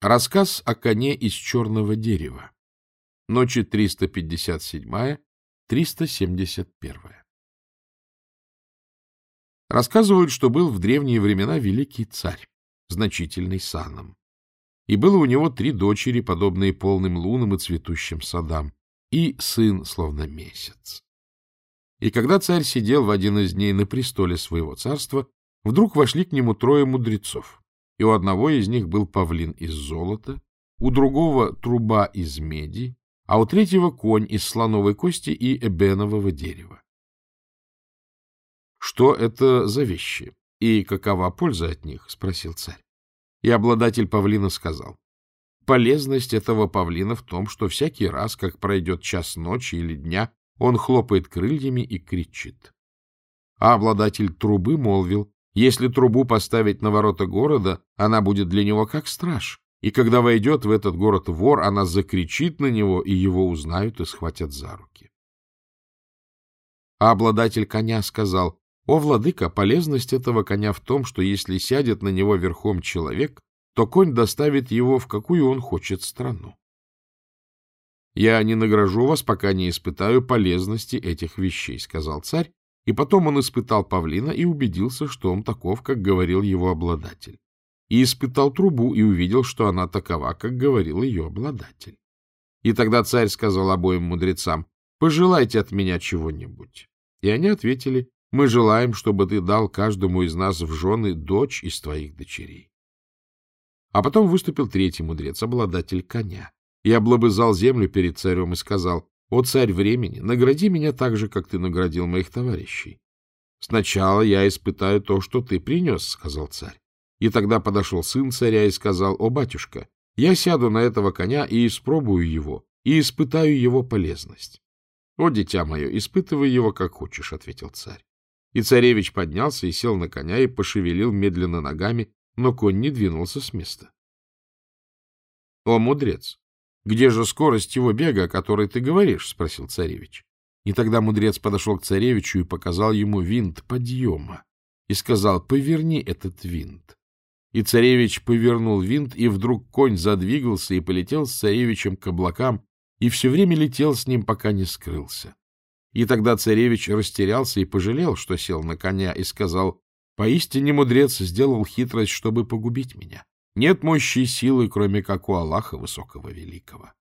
Рассказ о коне из черного дерева. Ночи 357-371. Рассказывают, что был в древние времена великий царь, значительный саном. И было у него три дочери, подобные полным лунам и цветущим садам, и сын, словно месяц. И когда царь сидел в один из дней на престоле своего царства, вдруг вошли к нему трое мудрецов и у одного из них был павлин из золота, у другого труба из меди, а у третьего конь из слоновой кости и эбенового дерева. — Что это за вещи и какова польза от них? — спросил царь. И обладатель павлина сказал. — Полезность этого павлина в том, что всякий раз, как пройдет час ночи или дня, он хлопает крыльями и кричит. А обладатель трубы молвил, если трубу поставить на ворота города, она будет для него как страж. И когда войдет в этот город вор, она закричит на него, и его узнают и схватят за руки. А обладатель коня сказал, «О, владыка, полезность этого коня в том, что если сядет на него верхом человек, то конь доставит его в какую он хочет страну. Я не награжу вас, пока не испытаю полезности этих вещей, — сказал царь, и потом он испытал павлина и убедился, что он таков, как говорил его обладатель. И испытал трубу и увидел, что она такова, как говорил ее обладатель. И тогда царь сказал обоим мудрецам, «Пожелайте от меня чего-нибудь». И они ответили, «Мы желаем, чтобы ты дал каждому из нас в жены дочь из твоих дочерей». А потом выступил третий мудрец, обладатель коня, и облобызал землю перед царем и сказал, о, царь времени, награди меня так же, как ты наградил моих товарищей. — Сначала я испытаю то, что ты принес, — сказал царь. И тогда подошел сын царя и сказал, — О, батюшка, я сяду на этого коня и испробую его, и испытаю его полезность. — О, дитя мое, испытывай его, как хочешь, — ответил царь. И царевич поднялся и сел на коня и пошевелил медленно ногами, но конь не двинулся с места. — О, мудрец, где же скорость его бега, о которой ты говоришь? — спросил царевич. И тогда мудрец подошел к царевичу и показал ему винт подъема и сказал, поверни этот винт. И царевич повернул винт, и вдруг конь задвигался и полетел с царевичем к облакам, и все время летел с ним, пока не скрылся. И тогда царевич растерялся и пожалел, что сел на коня, и сказал, «Поистине мудрец сделал хитрость, чтобы погубить меня. Нет мощи и силы, кроме как у Аллаха Высокого Великого.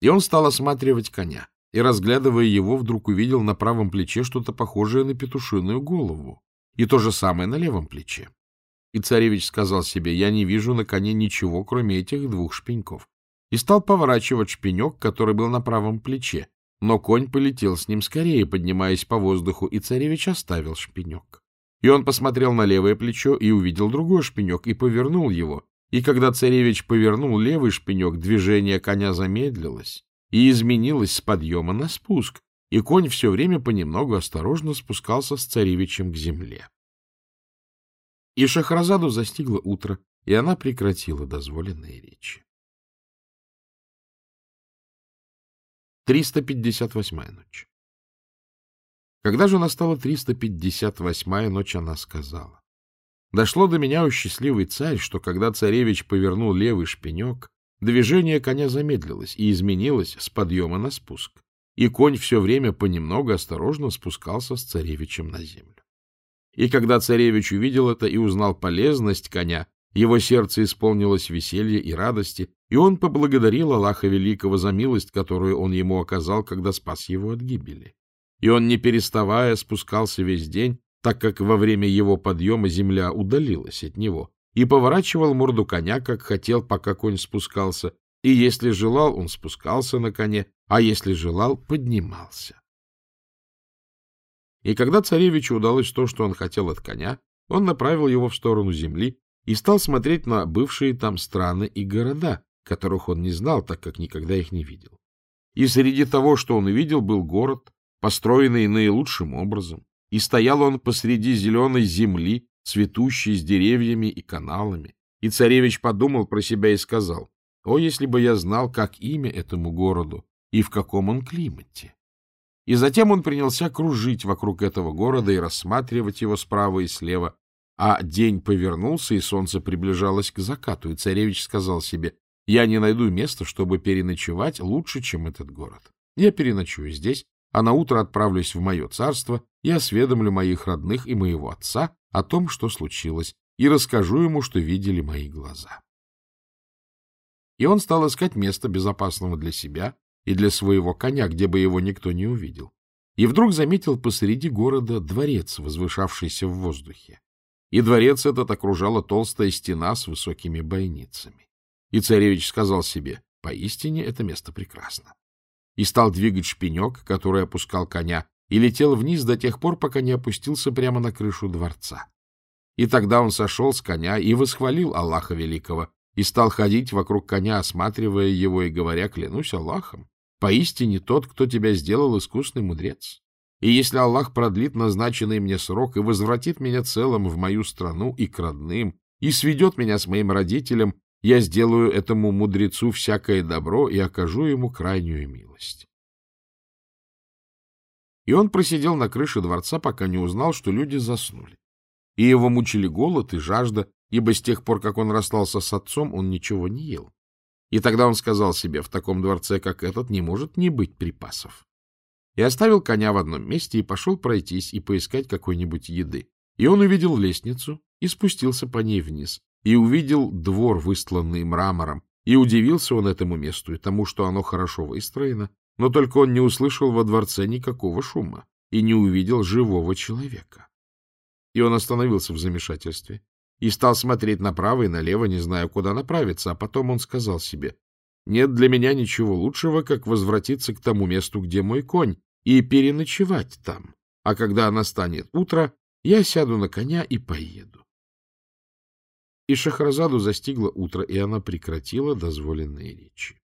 И он стал осматривать коня, и, разглядывая его, вдруг увидел на правом плече что-то похожее на петушиную голову, и то же самое на левом плече. И царевич сказал себе, я не вижу на коне ничего, кроме этих двух шпеньков, и стал поворачивать шпенек, который был на правом плече, но конь полетел с ним скорее, поднимаясь по воздуху, и царевич оставил шпенек. И он посмотрел на левое плечо и увидел другой шпинек и повернул его. И когда царевич повернул левый шпинек, движение коня замедлилось и изменилось с подъема на спуск, и конь все время понемногу осторожно спускался с царевичем к земле. И Шахразаду застигло утро, и она прекратила дозволенные речи. 358-я ночь когда же настала 358-я ночь, она сказала. Дошло до меня, у счастливый царь, что когда царевич повернул левый шпинек, движение коня замедлилось и изменилось с подъема на спуск, и конь все время понемногу осторожно спускался с царевичем на землю. И когда царевич увидел это и узнал полезность коня, его сердце исполнилось веселья и радости, и он поблагодарил Аллаха Великого за милость, которую он ему оказал, когда спас его от гибели и он, не переставая, спускался весь день, так как во время его подъема земля удалилась от него, и поворачивал морду коня, как хотел, пока конь спускался, и если желал, он спускался на коне, а если желал, поднимался. И когда царевичу удалось то, что он хотел от коня, он направил его в сторону земли и стал смотреть на бывшие там страны и города, которых он не знал, так как никогда их не видел. И среди того, что он увидел, был город, построенный наилучшим образом, и стоял он посреди зеленой земли, цветущей с деревьями и каналами. И царевич подумал про себя и сказал, «О, если бы я знал, как имя этому городу и в каком он климате!» И затем он принялся кружить вокруг этого города и рассматривать его справа и слева, А день повернулся, и солнце приближалось к закату, и царевич сказал себе, «Я не найду места, чтобы переночевать лучше, чем этот город. Я переночую здесь, а на утро отправлюсь в мое царство и осведомлю моих родных и моего отца о том, что случилось, и расскажу ему, что видели мои глаза». И он стал искать место безопасного для себя и для своего коня, где бы его никто не увидел. И вдруг заметил посреди города дворец, возвышавшийся в воздухе. И дворец этот окружала толстая стена с высокими бойницами. И царевич сказал себе, поистине это место прекрасно. И стал двигать шпинек, который опускал коня, и летел вниз до тех пор, пока не опустился прямо на крышу дворца. И тогда он сошел с коня и восхвалил Аллаха Великого, и стал ходить вокруг коня, осматривая его и говоря, клянусь Аллахом, поистине тот, кто тебя сделал искусный мудрец. И если Аллах продлит назначенный мне срок и возвратит меня целым в мою страну и к родным, и сведет меня с моим родителем, я сделаю этому мудрецу всякое добро и окажу ему крайнюю милость. И он просидел на крыше дворца, пока не узнал, что люди заснули. И его мучили голод и жажда, ибо с тех пор, как он расстался с отцом, он ничего не ел. И тогда он сказал себе, в таком дворце, как этот, не может не быть припасов. И оставил коня в одном месте и пошел пройтись и поискать какой-нибудь еды. И он увидел лестницу и спустился по ней вниз, и увидел двор, выстланный мрамором, и удивился он этому месту и тому, что оно хорошо выстроено, но только он не услышал во дворце никакого шума и не увидел живого человека. И он остановился в замешательстве и стал смотреть направо и налево, не зная, куда направиться, а потом он сказал себе, «Нет для меня ничего лучшего, как возвратиться к тому месту, где мой конь, и переночевать там, а когда настанет утро, я сяду на коня и поеду». И Шахразаду застигло утро, и она прекратила дозволенные речи.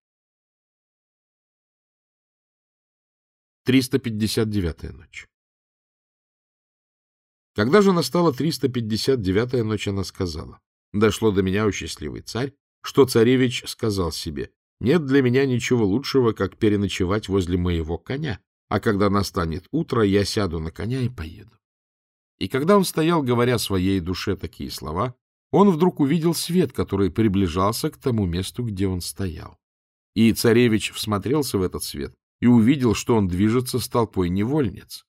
359-я ночь когда же настала 359-я ночь, она сказала, «Дошло до меня, о счастливый царь, что царевич сказал себе, нет для меня ничего лучшего, как переночевать возле моего коня, а когда настанет утро, я сяду на коня и поеду». И когда он стоял, говоря своей душе такие слова, он вдруг увидел свет, который приближался к тому месту, где он стоял. И царевич всмотрелся в этот свет и увидел, что он движется с толпой невольниц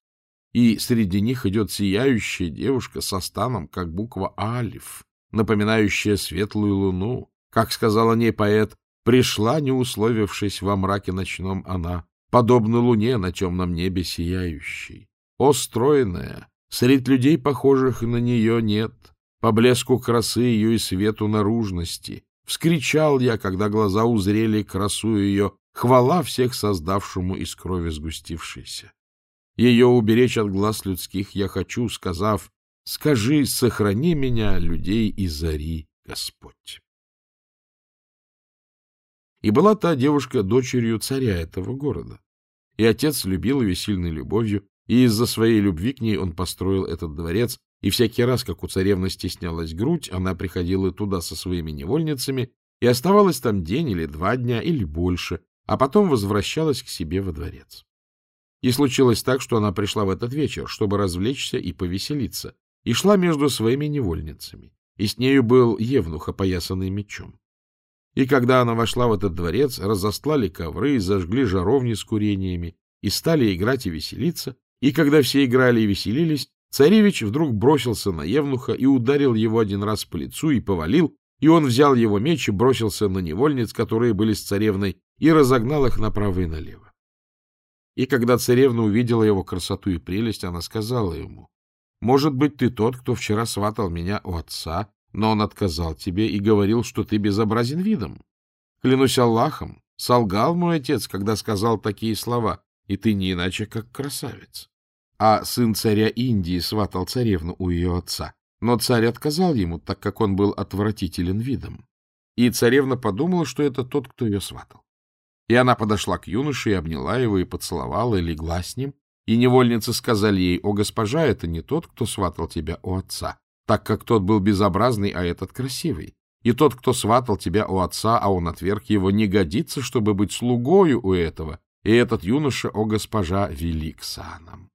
и среди них идет сияющая девушка со станом, как буква «Алиф», напоминающая светлую луну. Как сказал о ней поэт, «Пришла, не условившись во мраке ночном она, подобно луне на темном небе сияющей. О, стройная, среди людей, похожих на нее, нет, по блеску красы ее и свету наружности. Вскричал я, когда глаза узрели красу ее, хвала всех создавшему из крови сгустившейся. Ее уберечь от глаз людских я хочу, сказав, «Скажи, сохрани меня, людей и зари, Господь». И была та девушка дочерью царя этого города. И отец любил ее сильной любовью, и из-за своей любви к ней он построил этот дворец, и всякий раз, как у царевны стеснялась грудь, она приходила туда со своими невольницами и оставалась там день или два дня, или больше, а потом возвращалась к себе во дворец. И случилось так, что она пришла в этот вечер, чтобы развлечься и повеселиться, и шла между своими невольницами, и с нею был евнух, опоясанный мечом. И когда она вошла в этот дворец, разослали ковры, зажгли жаровни с курениями, и стали играть и веселиться, и когда все играли и веселились, царевич вдруг бросился на евнуха и ударил его один раз по лицу и повалил, и он взял его меч и бросился на невольниц, которые были с царевной, и разогнал их направо и налево. И когда царевна увидела его красоту и прелесть, она сказала ему, «Может быть, ты тот, кто вчера сватал меня у отца, но он отказал тебе и говорил, что ты безобразен видом. Клянусь Аллахом, солгал мой отец, когда сказал такие слова, и ты не иначе, как красавец. А сын царя Индии сватал царевну у ее отца, но царь отказал ему, так как он был отвратителен видом. И царевна подумала, что это тот, кто ее сватал. И она подошла к юноше и обняла его, и поцеловала, и легла с ним. И невольницы сказали ей, «О, госпожа, это не тот, кто сватал тебя у отца, так как тот был безобразный, а этот красивый. И тот, кто сватал тебя у отца, а он отверг его, не годится, чтобы быть слугою у этого. И этот юноша, о, госпожа, велик саном».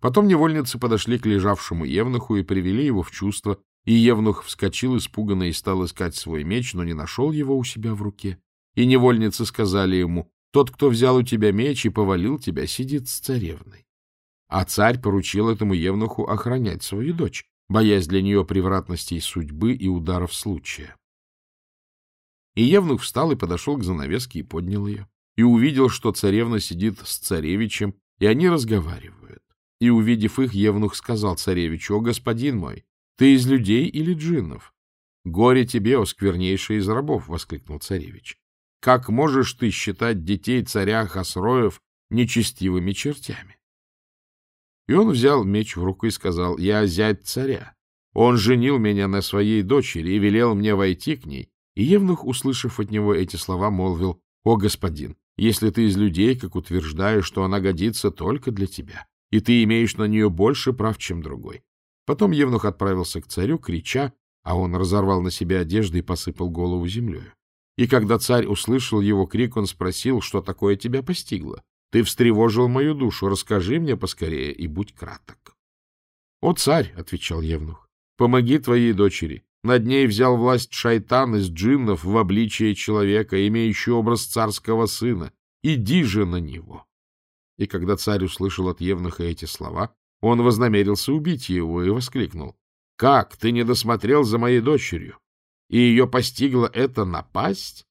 Потом невольницы подошли к лежавшему Евнуху и привели его в чувство, и Евнух вскочил испуганно и стал искать свой меч, но не нашел его у себя в руке. И невольницы сказали ему, «Тот, кто взял у тебя меч и повалил тебя, сидит с царевной». А царь поручил этому Евнуху охранять свою дочь, боясь для нее превратностей судьбы и ударов случая. И Евнух встал и подошел к занавеске и поднял ее, и увидел, что царевна сидит с царевичем, и они разговаривают. И, увидев их, Евнух сказал царевичу, «О, господин мой, ты из людей или джиннов?» «Горе тебе, о сквернейший из рабов!» — воскликнул царевич. «Как можешь ты считать детей царя Хасроев нечестивыми чертями?» И он взял меч в руку и сказал, «Я зять царя. Он женил меня на своей дочери и велел мне войти к ней». И Евнух, услышав от него эти слова, молвил, «О, господин, если ты из людей, как утверждаешь, что она годится только для тебя, и ты имеешь на нее больше прав, чем другой». Потом Евнух отправился к царю, крича, а он разорвал на себе одежды и посыпал голову землею. И когда царь услышал его крик, он спросил, что такое тебя постигло. Ты встревожил мою душу, расскажи мне поскорее и будь краток. — О, царь, — отвечал Евнух, — помоги твоей дочери. Над ней взял власть шайтан из джиннов в обличие человека, имеющий образ царского сына. Иди же на него. И когда царь услышал от Евнуха эти слова, он вознамерился убить его и воскликнул. — Как, ты не досмотрел за моей дочерью? И ее постигла эта напасть?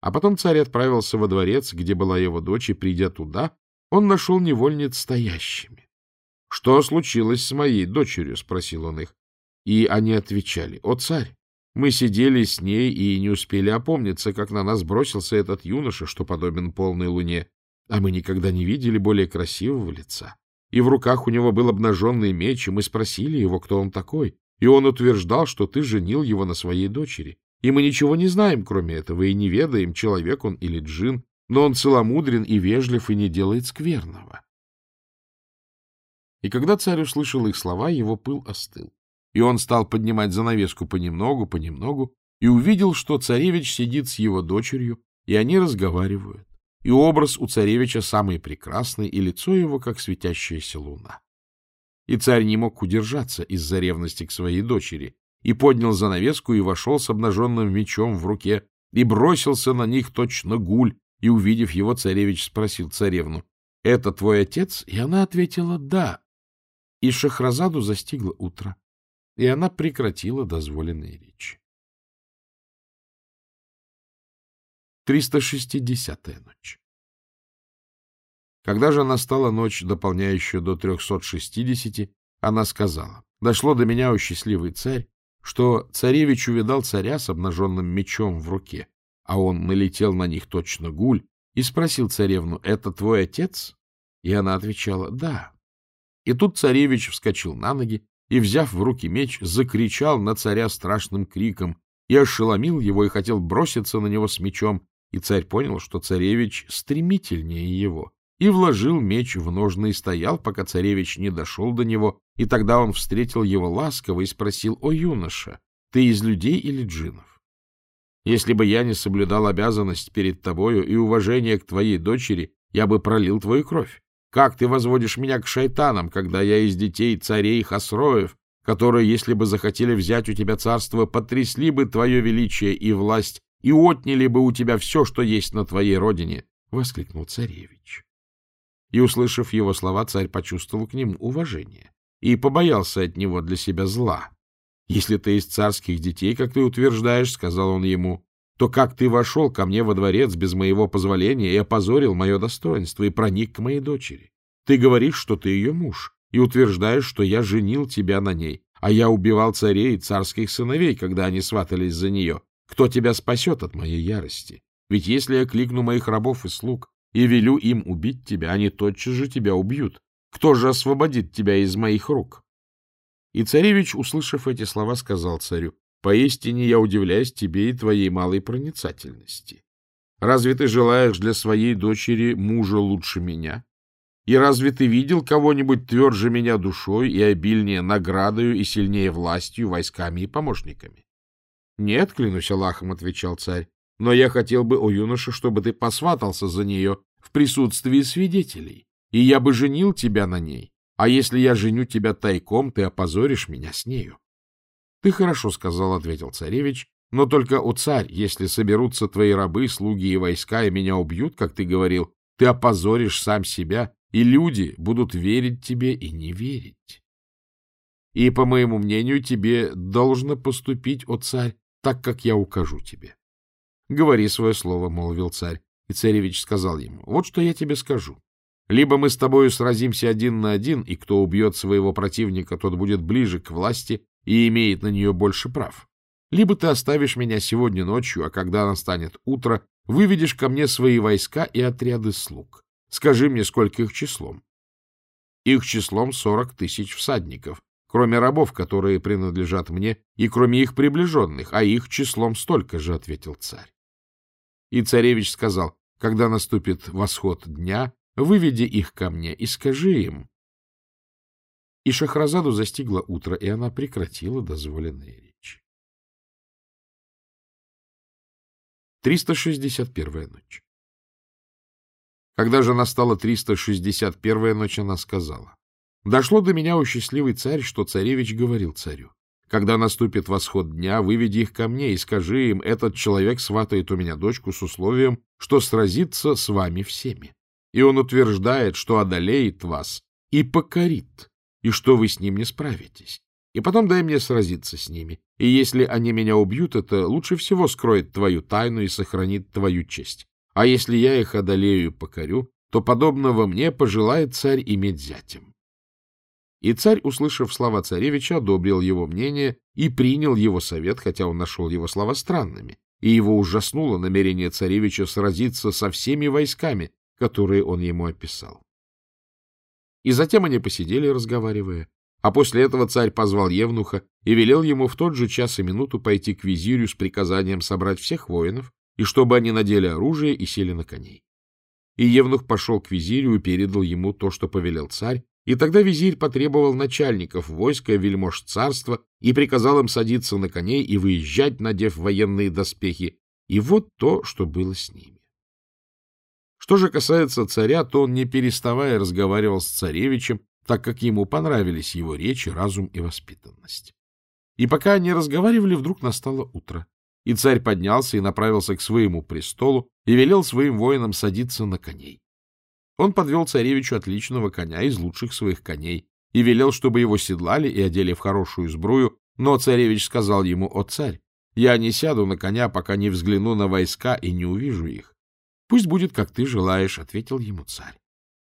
А потом царь отправился во дворец, где была его дочь, и, придя туда, он нашел невольниц стоящими. — Что случилось с моей дочерью? — спросил он их. И они отвечали, — О, царь, мы сидели с ней и не успели опомниться, как на нас бросился этот юноша, что подобен полной луне, а мы никогда не видели более красивого лица. И в руках у него был обнаженный меч, и мы спросили его, кто он такой, и он утверждал, что ты женил его на своей дочери. И мы ничего не знаем, кроме этого, и не ведаем, человек он или джин, но он целомудрен и вежлив, и не делает скверного. И когда царь услышал их слова, его пыл остыл. И он стал поднимать занавеску понемногу, понемногу, и увидел, что царевич сидит с его дочерью, и они разговаривают. И образ у царевича самый прекрасный, и лицо его, как светящаяся луна. И царь не мог удержаться из-за ревности к своей дочери, и поднял занавеску и вошел с обнаженным мечом в руке, и бросился на них точно гуль, и, увидев его, царевич спросил царевну, «Это твой отец?» И она ответила, «Да». И Шахразаду застигло утро, и она прекратила дозволенные речи. 360-я ночь Когда же настала ночь, дополняющая до 360, она сказала, «Дошло до меня, о счастливый царь, что царевич увидал царя с обнаженным мечом в руке, а он налетел на них точно гуль и спросил царевну, «Это твой отец?» И она отвечала, «Да». И тут царевич вскочил на ноги и, взяв в руки меч, закричал на царя страшным криком и ошеломил его и хотел броситься на него с мечом, и царь понял, что царевич стремительнее его, и вложил меч в ножны и стоял, пока царевич не дошел до него, и тогда он встретил его ласково и спросил, «О, юноша, ты из людей или джинов? Если бы я не соблюдал обязанность перед тобою и уважение к твоей дочери, я бы пролил твою кровь. Как ты возводишь меня к шайтанам, когда я из детей царей Хасроев, которые, если бы захотели взять у тебя царство, потрясли бы твое величие и власть и отняли бы у тебя все, что есть на твоей родине?» — воскликнул царевич. И, услышав его слова, царь почувствовал к ним уважение и побоялся от него для себя зла. «Если ты из царских детей, как ты утверждаешь, — сказал он ему, — то как ты вошел ко мне во дворец без моего позволения и опозорил мое достоинство и проник к моей дочери? Ты говоришь, что ты ее муж, и утверждаешь, что я женил тебя на ней, а я убивал царей и царских сыновей, когда они сватались за нее. Кто тебя спасет от моей ярости? Ведь если я кликну моих рабов и слуг, и велю им убить тебя, они тотчас же тебя убьют. Кто же освободит тебя из моих рук? И царевич, услышав эти слова, сказал царю, «Поистине я удивляюсь тебе и твоей малой проницательности. Разве ты желаешь для своей дочери мужа лучше меня? И разве ты видел кого-нибудь тверже меня душой и обильнее наградою и сильнее властью, войсками и помощниками?» «Нет, клянусь Аллахом», — отвечал царь, но я хотел бы, о юноша, чтобы ты посватался за нее в присутствии свидетелей, и я бы женил тебя на ней. А если я женю тебя тайком, ты опозоришь меня с нею. — Ты хорошо сказал, — ответил царевич, — но только, у царь, если соберутся твои рабы, слуги и войска, и меня убьют, как ты говорил, ты опозоришь сам себя, и люди будут верить тебе и не верить. И, по моему мнению, тебе должно поступить, о царь, так, как я укажу тебе. — Говори свое слово, — молвил царь. И царевич сказал ему, — вот что я тебе скажу. Либо мы с тобою сразимся один на один, и кто убьет своего противника, тот будет ближе к власти и имеет на нее больше прав. Либо ты оставишь меня сегодня ночью, а когда настанет утро, выведешь ко мне свои войска и отряды слуг. Скажи мне, сколько их числом. Их числом сорок тысяч всадников, кроме рабов, которые принадлежат мне, и кроме их приближенных, а их числом столько же, — ответил царь. И царевич сказал, когда наступит восход дня, выведи их ко мне и скажи им. И Шахразаду застигло утро, и она прекратила дозволенные речи. 361-я ночь Когда же настала 361-я ночь, она сказала, «Дошло до меня, у счастливый царь, что царевич говорил царю, когда наступит восход дня, выведи их ко мне и скажи им, этот человек сватает у меня дочку с условием, что сразится с вами всеми. И он утверждает, что одолеет вас и покорит, и что вы с ним не справитесь. И потом дай мне сразиться с ними. И если они меня убьют, это лучше всего скроет твою тайну и сохранит твою честь. А если я их одолею и покорю, то подобного мне пожелает царь иметь зятем. И царь, услышав слова царевича, одобрил его мнение и принял его совет, хотя он нашел его слова странными, и его ужаснуло намерение царевича сразиться со всеми войсками, которые он ему описал. И затем они посидели, разговаривая, а после этого царь позвал Евнуха и велел ему в тот же час и минуту пойти к визирю с приказанием собрать всех воинов, и чтобы они надели оружие и сели на коней. И Евнух пошел к визирю и передал ему то, что повелел царь, и тогда визирь потребовал начальников войска вельмож царства и приказал им садиться на коней и выезжать, надев военные доспехи. И вот то, что было с ними. Что же касается царя, то он, не переставая, разговаривал с царевичем, так как ему понравились его речи, разум и воспитанность. И пока они разговаривали, вдруг настало утро. И царь поднялся и направился к своему престолу и велел своим воинам садиться на коней. Он подвел царевичу отличного коня из лучших своих коней и велел, чтобы его седлали и одели в хорошую сбрую, но царевич сказал ему, «О, царь, я не сяду на коня, пока не взгляну на войска и не увижу их». «Пусть будет, как ты желаешь», — ответил ему царь.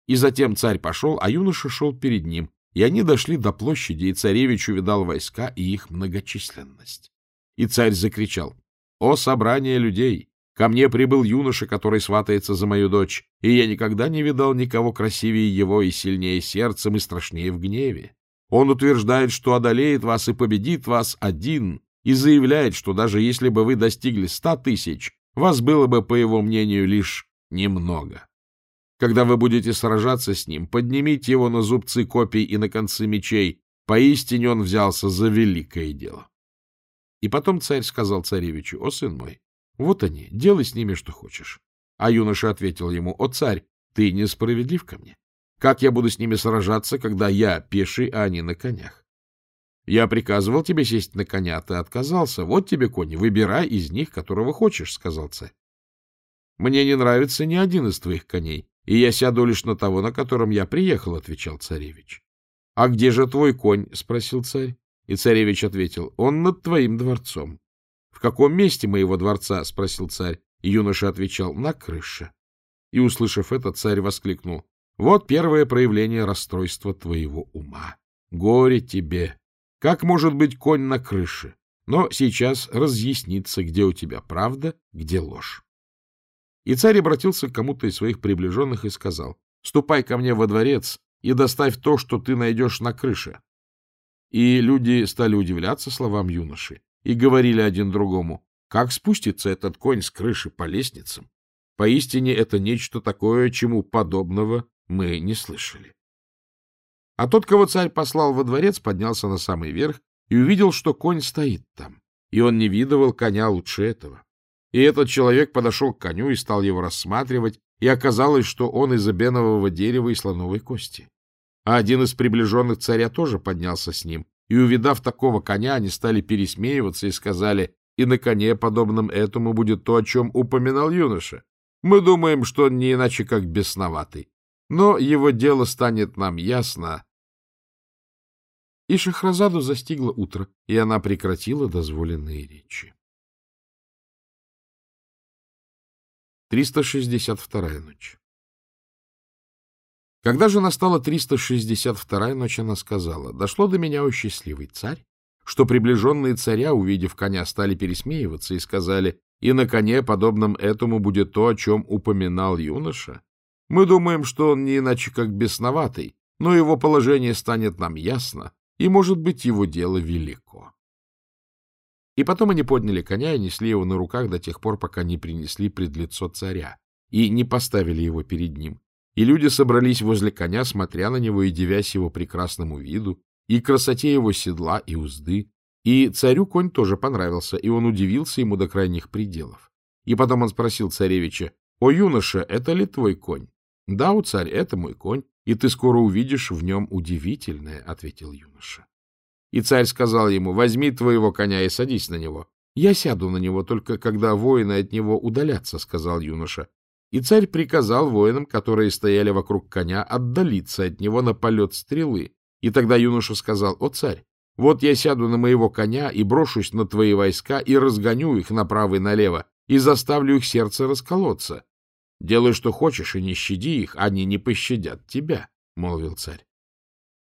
И затем царь пошел, а юноша шел перед ним, и они дошли до площади, и царевич увидал войска и их многочисленность. И царь закричал, «О собрание людей! Ко мне прибыл юноша, который сватается за мою дочь, и я никогда не видал никого красивее его и сильнее сердцем и страшнее в гневе. Он утверждает, что одолеет вас и победит вас один, и заявляет, что даже если бы вы достигли ста тысяч, вас было бы, по его мнению, лишь немного. Когда вы будете сражаться с ним, поднимите его на зубцы копий и на концы мечей. Поистине он взялся за великое дело. И потом царь сказал царевичу, «О, сын мой, вот они, делай с ними, что хочешь. А юноша ответил ему, о, царь, ты несправедлив ко мне. Как я буду с ними сражаться, когда я пеший, а они на конях? Я приказывал тебе сесть на коня, ты отказался. Вот тебе кони, выбирай из них, которого хочешь, — сказал царь. Мне не нравится ни один из твоих коней, и я сяду лишь на того, на котором я приехал, — отвечал царевич. — А где же твой конь? — спросил царь. И царевич ответил, — он над твоим дворцом. — каком месте моего дворца? — спросил царь. И юноша отвечал, — на крыше. И, услышав это, царь воскликнул, — вот первое проявление расстройства твоего ума. Горе тебе! Как может быть конь на крыше? Но сейчас разъяснится, где у тебя правда, где ложь. И царь обратился к кому-то из своих приближенных и сказал, — Ступай ко мне во дворец и доставь то, что ты найдешь на крыше. И люди стали удивляться словам юноши и говорили один другому, как спустится этот конь с крыши по лестницам. Поистине это нечто такое, чему подобного мы не слышали. А тот, кого царь послал во дворец, поднялся на самый верх и увидел, что конь стоит там, и он не видывал коня лучше этого. И этот человек подошел к коню и стал его рассматривать, и оказалось, что он из обенового дерева и слоновой кости. А один из приближенных царя тоже поднялся с ним. И, увидав такого коня, они стали пересмеиваться и сказали, и на коне, подобном этому, будет то, о чем упоминал юноша. Мы думаем, что он не иначе, как бесноватый. Но его дело станет нам ясно. И Шахразаду застигло утро, и она прекратила дозволенные речи. 362-я ночь Когда же настала 362-я ночь, она сказала, «Дошло до меня, о счастливый царь, что приближенные царя, увидев коня, стали пересмеиваться и сказали, и на коне, подобном этому, будет то, о чем упоминал юноша. Мы думаем, что он не иначе как бесноватый, но его положение станет нам ясно, и, может быть, его дело велико. И потом они подняли коня и несли его на руках до тех пор, пока не принесли пред лицо царя и не поставили его перед ним. И люди собрались возле коня, смотря на него и дивясь его прекрасному виду, и красоте его седла и узды. И царю конь тоже понравился, и он удивился ему до крайних пределов. И потом он спросил царевича, «О, юноша, это ли твой конь?» «Да, у царь, это мой конь, и ты скоро увидишь в нем удивительное», — ответил юноша. И царь сказал ему, «Возьми твоего коня и садись на него». «Я сяду на него только когда воины от него удалятся», — сказал юноша. И царь приказал воинам, которые стояли вокруг коня, отдалиться от него на полет стрелы, и тогда юноша сказал, «О, царь, вот я сяду на моего коня и брошусь на твои войска и разгоню их направо и налево, и заставлю их сердце расколоться. Делай, что хочешь, и не щади их, они не пощадят тебя», — молвил царь.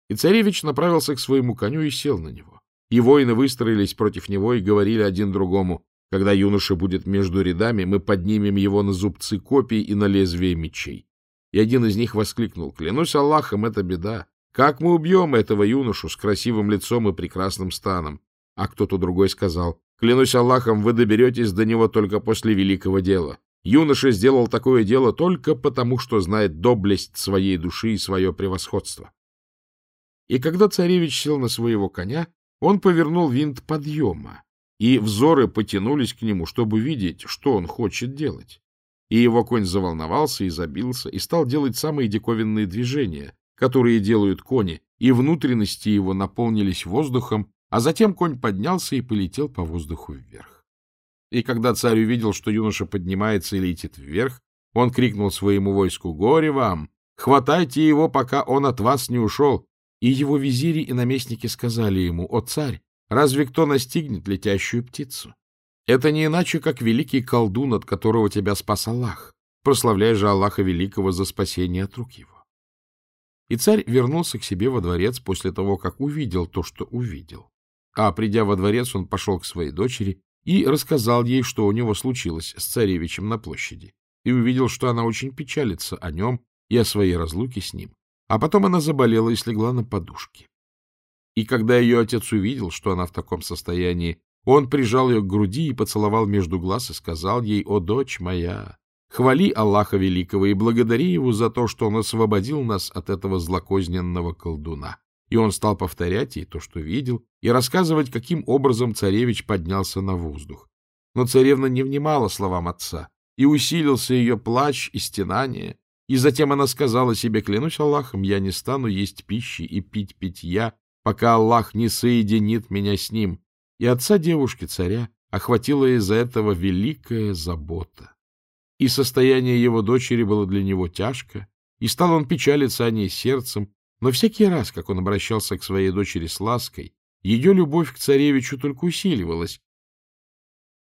И царевич направился к своему коню и сел на него. И воины выстроились против него и говорили один другому, «Когда юноша будет между рядами, мы поднимем его на зубцы копий и на лезвие мечей». И один из них воскликнул, «Клянусь Аллахом, это беда. Как мы убьем этого юношу с красивым лицом и прекрасным станом? А кто-то другой сказал, клянусь Аллахом, вы доберетесь до него только после великого дела. Юноша сделал такое дело только потому, что знает доблесть своей души и свое превосходство. И когда царевич сел на своего коня, он повернул винт подъема, и взоры потянулись к нему, чтобы видеть, что он хочет делать. И его конь заволновался и забился, и стал делать самые диковинные движения, которые делают кони, и внутренности его наполнились воздухом, а затем конь поднялся и полетел по воздуху вверх. И когда царь увидел, что юноша поднимается и летит вверх, он крикнул своему войску «Горе вам! Хватайте его, пока он от вас не ушел!» И его визири и наместники сказали ему «О, царь, разве кто настигнет летящую птицу? Это не иначе, как великий колдун, от которого тебя спас Аллах. Прославляй же Аллаха Великого за спасение от рук его. И царь вернулся к себе во дворец после того, как увидел то, что увидел. А придя во дворец, он пошел к своей дочери и рассказал ей, что у него случилось с царевичем на площади, и увидел, что она очень печалится о нем и о своей разлуке с ним. А потом она заболела и слегла на подушке. И когда ее отец увидел, что она в таком состоянии, он прижал ее к груди и поцеловал между глаз и сказал ей, «О, дочь моя, Хвали Аллаха Великого и благодари Его за то, что Он освободил нас от этого злокозненного колдуна. И он стал повторять ей то, что видел, и рассказывать, каким образом царевич поднялся на воздух. Но царевна не внимала словам отца, и усилился ее плач и стенание, и затем она сказала себе, клянусь Аллахом, я не стану есть пищи и пить питья, пока Аллах не соединит меня с ним. И отца девушки-царя охватила из-за этого великая забота и состояние его дочери было для него тяжко, и стал он печалиться о ней сердцем, но всякий раз, как он обращался к своей дочери с лаской, ее любовь к царевичу только усиливалась,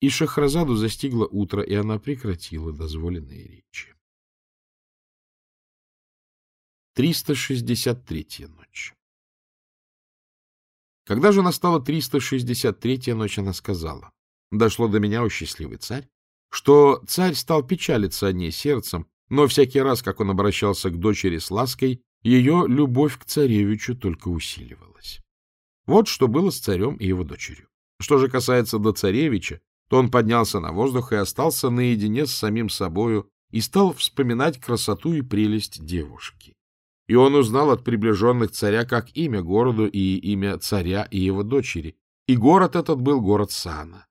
и Шахразаду застигло утро, и она прекратила дозволенные речи. 363-я ночь Когда же настала 363-я ночь, она сказала, «Дошло до меня, о счастливый царь, что царь стал печалиться о ней сердцем, но всякий раз, как он обращался к дочери с лаской, ее любовь к царевичу только усиливалась. Вот что было с царем и его дочерью. Что же касается до царевича, то он поднялся на воздух и остался наедине с самим собою и стал вспоминать красоту и прелесть девушки. И он узнал от приближенных царя как имя городу и имя царя и его дочери. И город этот был город Сана.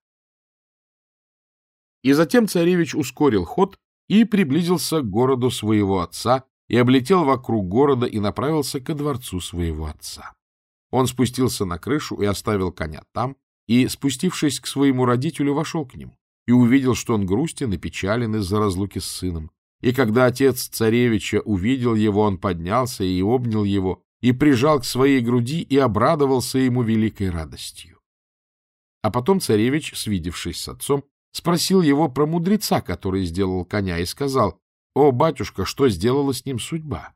И затем царевич ускорил ход и приблизился к городу своего отца, и облетел вокруг города и направился ко дворцу своего отца. Он спустился на крышу и оставил коня там, и, спустившись к своему родителю, вошел к нему и увидел, что он грустен и печален из-за разлуки с сыном. И когда отец царевича увидел его, он поднялся и обнял его, и прижал к своей груди, и обрадовался ему великой радостью. А потом царевич, свидевшись с отцом, спросил его про мудреца, который сделал коня, и сказал, «О, батюшка, что сделала с ним судьба?»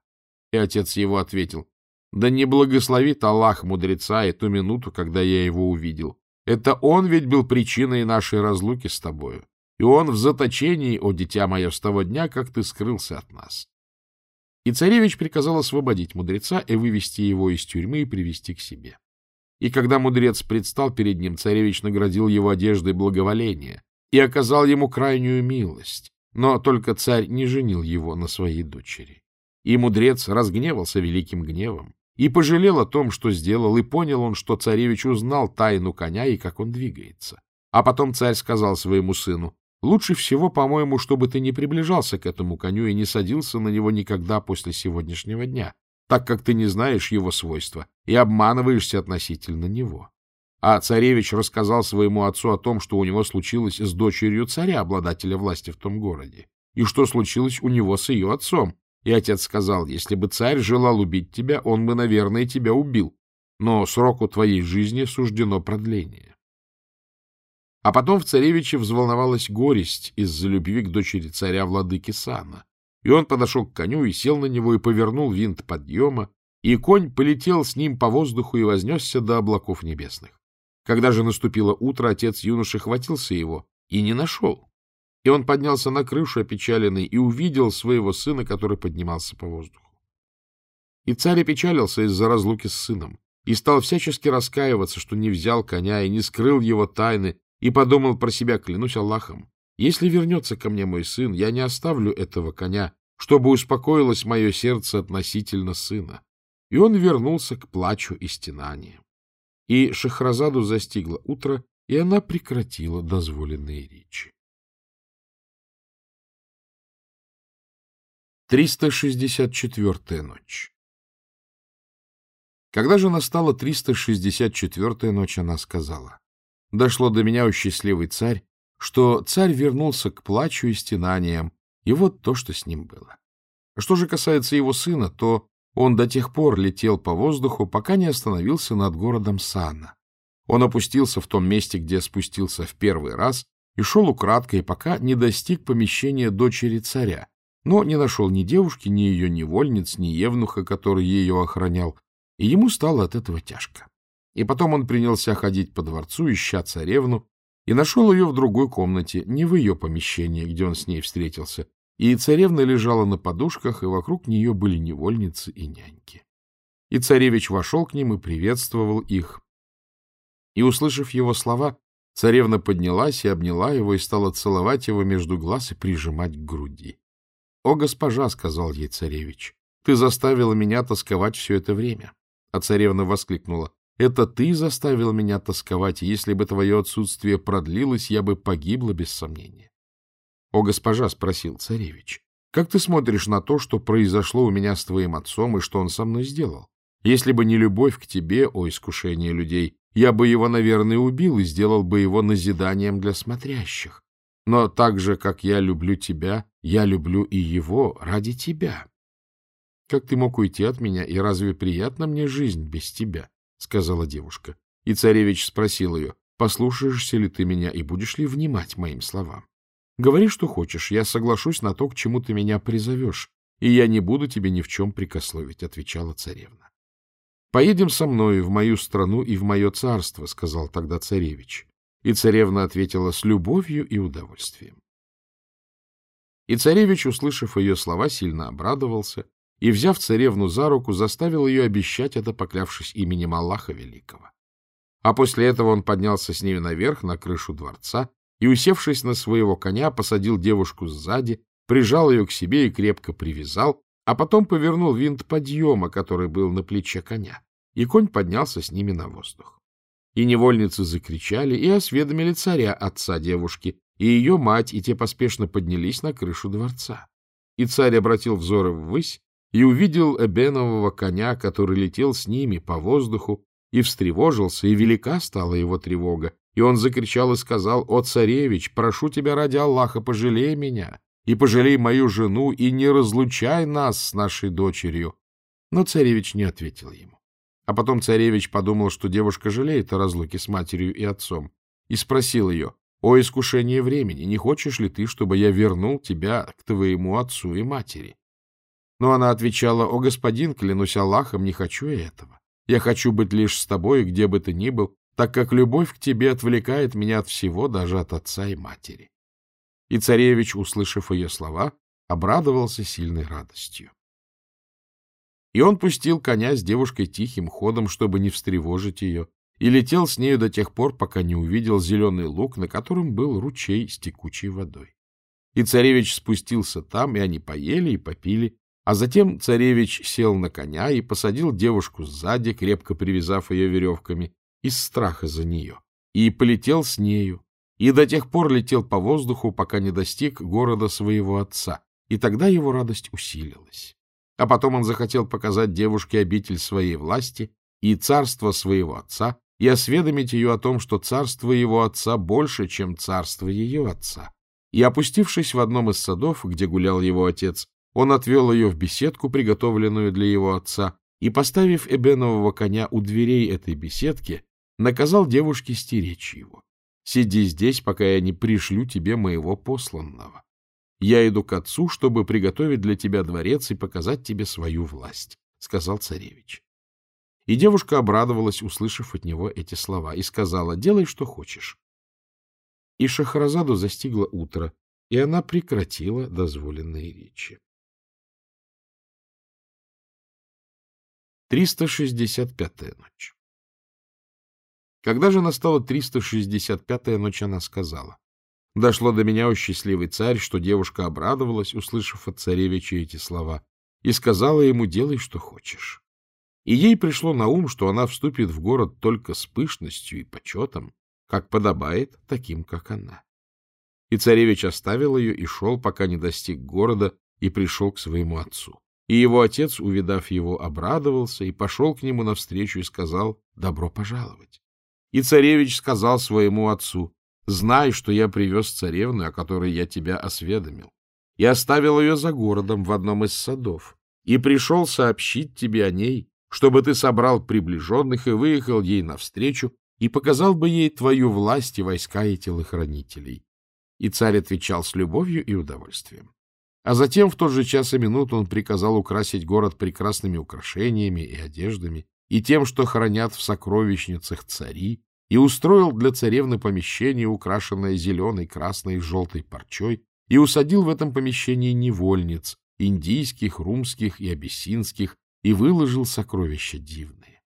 И отец его ответил, «Да не благословит Аллах мудреца эту минуту, когда я его увидел. Это он ведь был причиной нашей разлуки с тобою. И он в заточении, о дитя мое, с того дня, как ты скрылся от нас». И царевич приказал освободить мудреца и вывести его из тюрьмы и привести к себе. И когда мудрец предстал перед ним, царевич наградил его одеждой благоволения и оказал ему крайнюю милость, но только царь не женил его на своей дочери. И мудрец разгневался великим гневом и пожалел о том, что сделал, и понял он, что царевич узнал тайну коня и как он двигается. А потом царь сказал своему сыну, «Лучше всего, по-моему, чтобы ты не приближался к этому коню и не садился на него никогда после сегодняшнего дня, так как ты не знаешь его свойства и обманываешься относительно него». А царевич рассказал своему отцу о том, что у него случилось с дочерью царя, обладателя власти в том городе, и что случилось у него с ее отцом. И отец сказал, если бы царь желал убить тебя, он бы, наверное, тебя убил, но сроку твоей жизни суждено продление. А потом в царевиче взволновалась горесть из-за любви к дочери царя владыки Сана, и он подошел к коню и сел на него и повернул винт подъема, и конь полетел с ним по воздуху и вознесся до облаков небесных. Когда же наступило утро, отец юноши хватился его и не нашел. И он поднялся на крышу опечаленный и увидел своего сына, который поднимался по воздуху. И царь опечалился из-за разлуки с сыном и стал всячески раскаиваться, что не взял коня и не скрыл его тайны, и подумал про себя, клянусь Аллахом, если вернется ко мне мой сын, я не оставлю этого коня, чтобы успокоилось мое сердце относительно сына. И он вернулся к плачу и стенаниям. И Шахразаду застигло утро, и она прекратила дозволенные речи. 364-я ночь Когда же настала 364-я ночь, она сказала, «Дошло до меня, о счастливый царь, что царь вернулся к плачу и стенаниям, и вот то, что с ним было. Что же касается его сына, то он до тех пор летел по воздуху, пока не остановился над городом Сана. Он опустился в том месте, где спустился в первый раз, и шел украдкой, пока не достиг помещения дочери царя, но не нашел ни девушки, ни ее невольниц, ни евнуха, который ее охранял, и ему стало от этого тяжко. И потом он принялся ходить по дворцу, ища царевну, и нашел ее в другой комнате, не в ее помещении, где он с ней встретился, и царевна лежала на подушках, и вокруг нее были невольницы и няньки. И царевич вошел к ним и приветствовал их. И, услышав его слова, царевна поднялась и обняла его и стала целовать его между глаз и прижимать к груди. — О, госпожа, — сказал ей царевич, — ты заставила меня тосковать все это время. А царевна воскликнула. — Это ты заставил меня тосковать, если бы твое отсутствие продлилось, я бы погибла без сомнения. — О, госпожа, — спросил царевич, — как ты смотришь на то, что произошло у меня с твоим отцом и что он со мной сделал? Если бы не любовь к тебе, о искушение людей, я бы его, наверное, убил и сделал бы его назиданием для смотрящих. Но так же, как я люблю тебя, я люблю и его ради тебя. — Как ты мог уйти от меня, и разве приятна мне жизнь без тебя? — сказала девушка. И царевич спросил ее, — послушаешься ли ты меня и будешь ли внимать моим словам? Говори, что хочешь, я соглашусь на то, к чему ты меня призовешь, и я не буду тебе ни в чем прикословить, — отвечала царевна. — Поедем со мной в мою страну и в мое царство, — сказал тогда царевич. И царевна ответила с любовью и удовольствием. И царевич, услышав ее слова, сильно обрадовался и, взяв царевну за руку, заставил ее обещать это, поклявшись именем Аллаха Великого. А после этого он поднялся с ней наверх, на крышу дворца, и, усевшись на своего коня, посадил девушку сзади, прижал ее к себе и крепко привязал, а потом повернул винт подъема, который был на плече коня, и конь поднялся с ними на воздух. И невольницы закричали и осведомили царя, отца девушки, и ее мать, и те поспешно поднялись на крышу дворца. И царь обратил взоры ввысь и увидел эбенового коня, который летел с ними по воздуху, и встревожился, и велика стала его тревога. И он закричал и сказал, «О, царевич, прошу тебя ради Аллаха, пожалей меня, и пожалей мою жену, и не разлучай нас с нашей дочерью». Но царевич не ответил ему. А потом царевич подумал, что девушка жалеет о разлуке с матерью и отцом, и спросил ее, «О искушение времени, не хочешь ли ты, чтобы я вернул тебя к твоему отцу и матери?» Но она отвечала, «О господин, клянусь Аллахом, не хочу я этого. Я хочу быть лишь с тобой, где бы ты ни был, так как любовь к тебе отвлекает меня от всего, даже от отца и матери. И царевич, услышав ее слова, обрадовался сильной радостью. И он пустил коня с девушкой тихим ходом, чтобы не встревожить ее, и летел с нею до тех пор, пока не увидел зеленый луг, на котором был ручей с текучей водой. И царевич спустился там, и они поели и попили, а затем царевич сел на коня и посадил девушку сзади, крепко привязав ее веревками, из страха за нее, и полетел с нею, и до тех пор летел по воздуху, пока не достиг города своего отца, и тогда его радость усилилась. А потом он захотел показать девушке обитель своей власти и царство своего отца, и осведомить ее о том, что царство его отца больше, чем царство ее отца. И, опустившись в одном из садов, где гулял его отец, он отвел ее в беседку, приготовленную для его отца, и, поставив эбенового коня у дверей этой беседки, наказал девушке стеречь его. «Сиди здесь, пока я не пришлю тебе моего посланного. Я иду к отцу, чтобы приготовить для тебя дворец и показать тебе свою власть», — сказал царевич. И девушка обрадовалась, услышав от него эти слова, и сказала, «Делай, что хочешь». И Шахразаду застигло утро, и она прекратила дозволенные речи. 365-я ночь. Когда же настала 365-я ночь, она сказала. Дошло до меня, о счастливый царь, что девушка обрадовалась, услышав от царевича эти слова, и сказала ему, делай, что хочешь. И ей пришло на ум, что она вступит в город только с пышностью и почетом, как подобает таким, как она. И царевич оставил ее и шел, пока не достиг города, и пришел к своему отцу. И его отец, увидав его, обрадовался и пошел к нему навстречу и сказал «Добро пожаловать». И царевич сказал своему отцу «Знай, что я привез царевну, о которой я тебя осведомил, и оставил ее за городом в одном из садов, и пришел сообщить тебе о ней, чтобы ты собрал приближенных и выехал ей навстречу и показал бы ей твою власть и войска и телохранителей». И царь отвечал с любовью и удовольствием. А затем в тот же час и минуту он приказал украсить город прекрасными украшениями и одеждами, и тем, что хранят в сокровищницах цари, и устроил для царевны помещение, украшенное зеленой, красной и желтой парчой, и усадил в этом помещении невольниц, индийских, румских и абиссинских, и выложил сокровища дивные.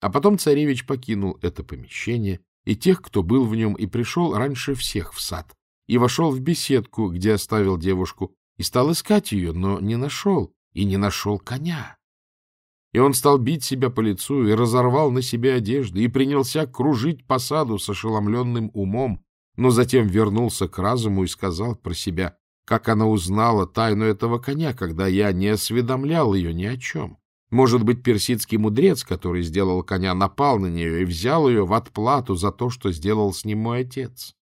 А потом царевич покинул это помещение, и тех, кто был в нем, и пришел раньше всех в сад, и вошел в беседку, где оставил девушку, и стал искать ее, но не нашел, и не нашел коня. И он стал бить себя по лицу, и разорвал на себе одежды, и принялся кружить по саду с ошеломленным умом, но затем вернулся к разуму и сказал про себя, как она узнала тайну этого коня, когда я не осведомлял ее ни о чем. Может быть, персидский мудрец, который сделал коня, напал на нее и взял ее в отплату за то, что сделал с ним мой отец.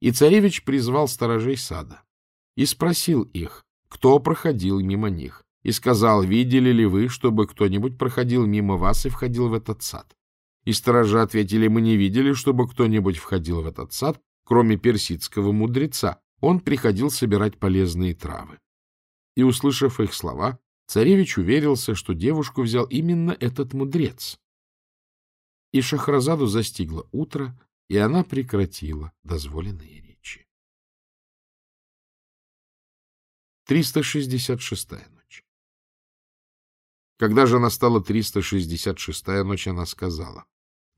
И царевич призвал сторожей сада и спросил их, кто проходил мимо них, и сказал, видели ли вы, чтобы кто-нибудь проходил мимо вас и входил в этот сад? И сторожа ответили, мы не видели, чтобы кто-нибудь входил в этот сад, кроме персидского мудреца. Он приходил собирать полезные травы. И, услышав их слова, царевич уверился, что девушку взял именно этот мудрец. И Шахразаду застигло утро, и она прекратила дозволенные 366-я ночь. Когда же настала 366-я ночь, она сказала,